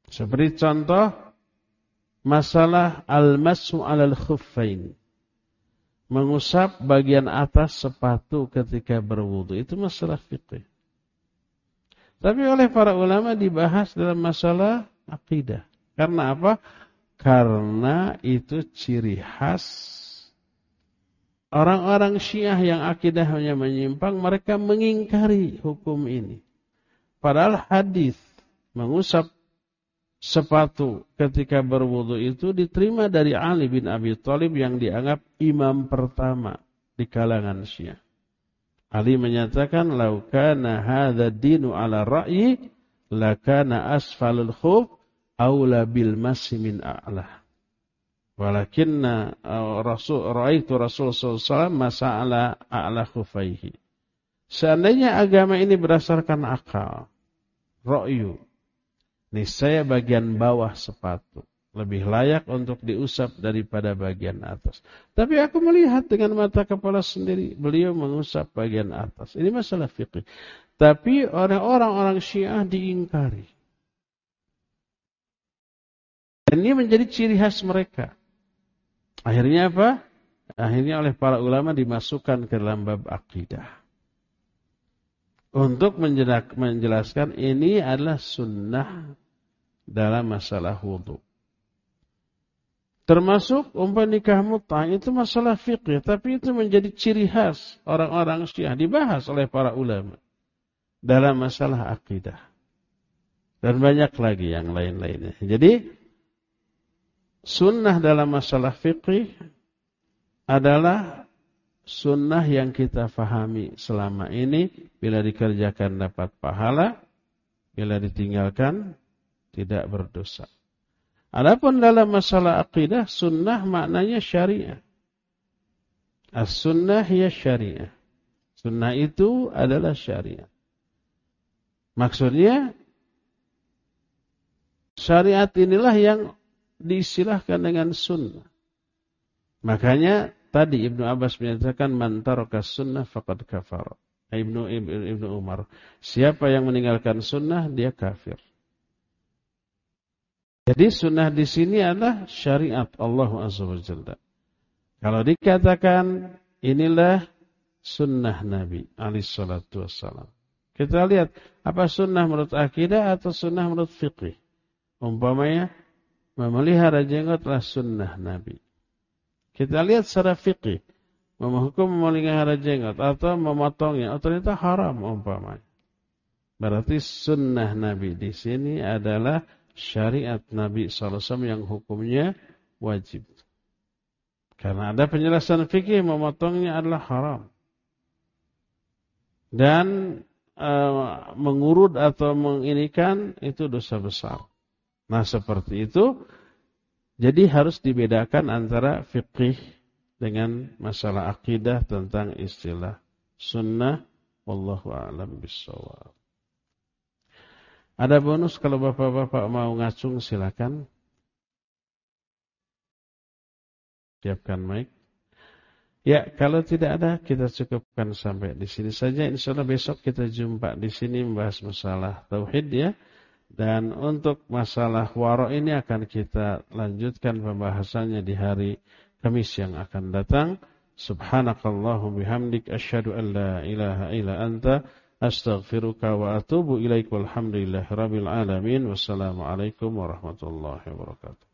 Seperti contoh masalah al-masu alal khuffain. Mengusap bagian atas sepatu ketika berwudu. Itu masalah fikih. Tapi oleh para ulama dibahas dalam masalah akidah. Karena apa? Karena itu ciri khas Orang-orang Syiah yang akidahnya menyimpang, mereka mengingkari hukum ini. Padahal hadis mengusap sepatu ketika berwudu itu diterima dari Ali bin Abi Thalib yang dianggap imam pertama di kalangan Syiah. Ali menyatakan, "Lau kana hadza dinu ala ra'yi, lakana asfalul khuf aula bil masi min a'lah." Walakinna uh, Rasul raaitu Rasul sallallahu masa'ala a'la khufaihi. Seandainya agama ini berdasarkan akal, ra'yu, niscaya bagian bawah sepatu lebih layak untuk diusap daripada bagian atas. Tapi aku melihat dengan mata kepala sendiri beliau mengusap bagian atas. Ini masalah fikih. Tapi orang-orang orang Syiah diingkari. Dan ini menjadi ciri khas mereka. Akhirnya apa? Akhirnya oleh para ulama dimasukkan ke dalam bab akidah. Untuk menjelaskan ini adalah sunnah dalam masalah wudhu. Termasuk umpah nikah mutah itu masalah fikih, tapi itu menjadi ciri khas orang-orang Syiah dibahas oleh para ulama dalam masalah akidah. Dan banyak lagi yang lain-lainnya. Jadi Sunnah dalam masalah fikih adalah sunnah yang kita fahami selama ini. Bila dikerjakan dapat pahala, bila ditinggalkan tidak berdosa. Adapun dalam masalah akidah, sunnah maknanya syariah. As-sunnah ya syariah. Sunnah itu adalah syariah. Maksudnya, syariat inilah yang diistilahkan dengan sunnah. Makanya tadi Ibnu Abbas menyatakan mantaraka sunnah faqad kafar. Ibnu, Ibnu Ibnu Umar, siapa yang meninggalkan sunnah dia kafir. Jadi sunnah di sini adalah syariat Allah Azza wa Jalla. Kalau dikatakan inilah sunnah Nabi alaihi. Kita lihat apa sunnah menurut akidah atau sunnah menurut fikih. Umpamanya memelihara jenggot adalah sunnah Nabi. Kita lihat secara fikih, menghukum memelihara jenggot atau memotongnya, oh, ternyata haram umpamanya. Berarti sunnah Nabi di sini adalah syariat Nabi SAW yang hukumnya wajib. Karena ada penjelasan fikih memotongnya adalah haram. Dan e, mengurut atau menginikan itu dosa besar. Nah seperti itu, jadi harus dibedakan antara fikih dengan masalah akidah tentang istilah sunnah. Wallahu a'lam bishawab. Ada bonus kalau bapak-bapak mau ngacung silakan. Siapkan mic. Ya, kalau tidak ada kita cukupkan sampai di sini saja. Insya Allah besok kita jumpa di sini membahas masalah tauhid ya. Dan untuk masalah waro ini akan kita lanjutkan pembahasannya di hari Kamis yang akan datang. Subhanakallahu bihamdik asyhadu an la ilaha illa anta astaghfiruka wa atubu ilaik walhamdulillahi rabbil alamin. Wassalamualaikum warahmatullahi wabarakatuh.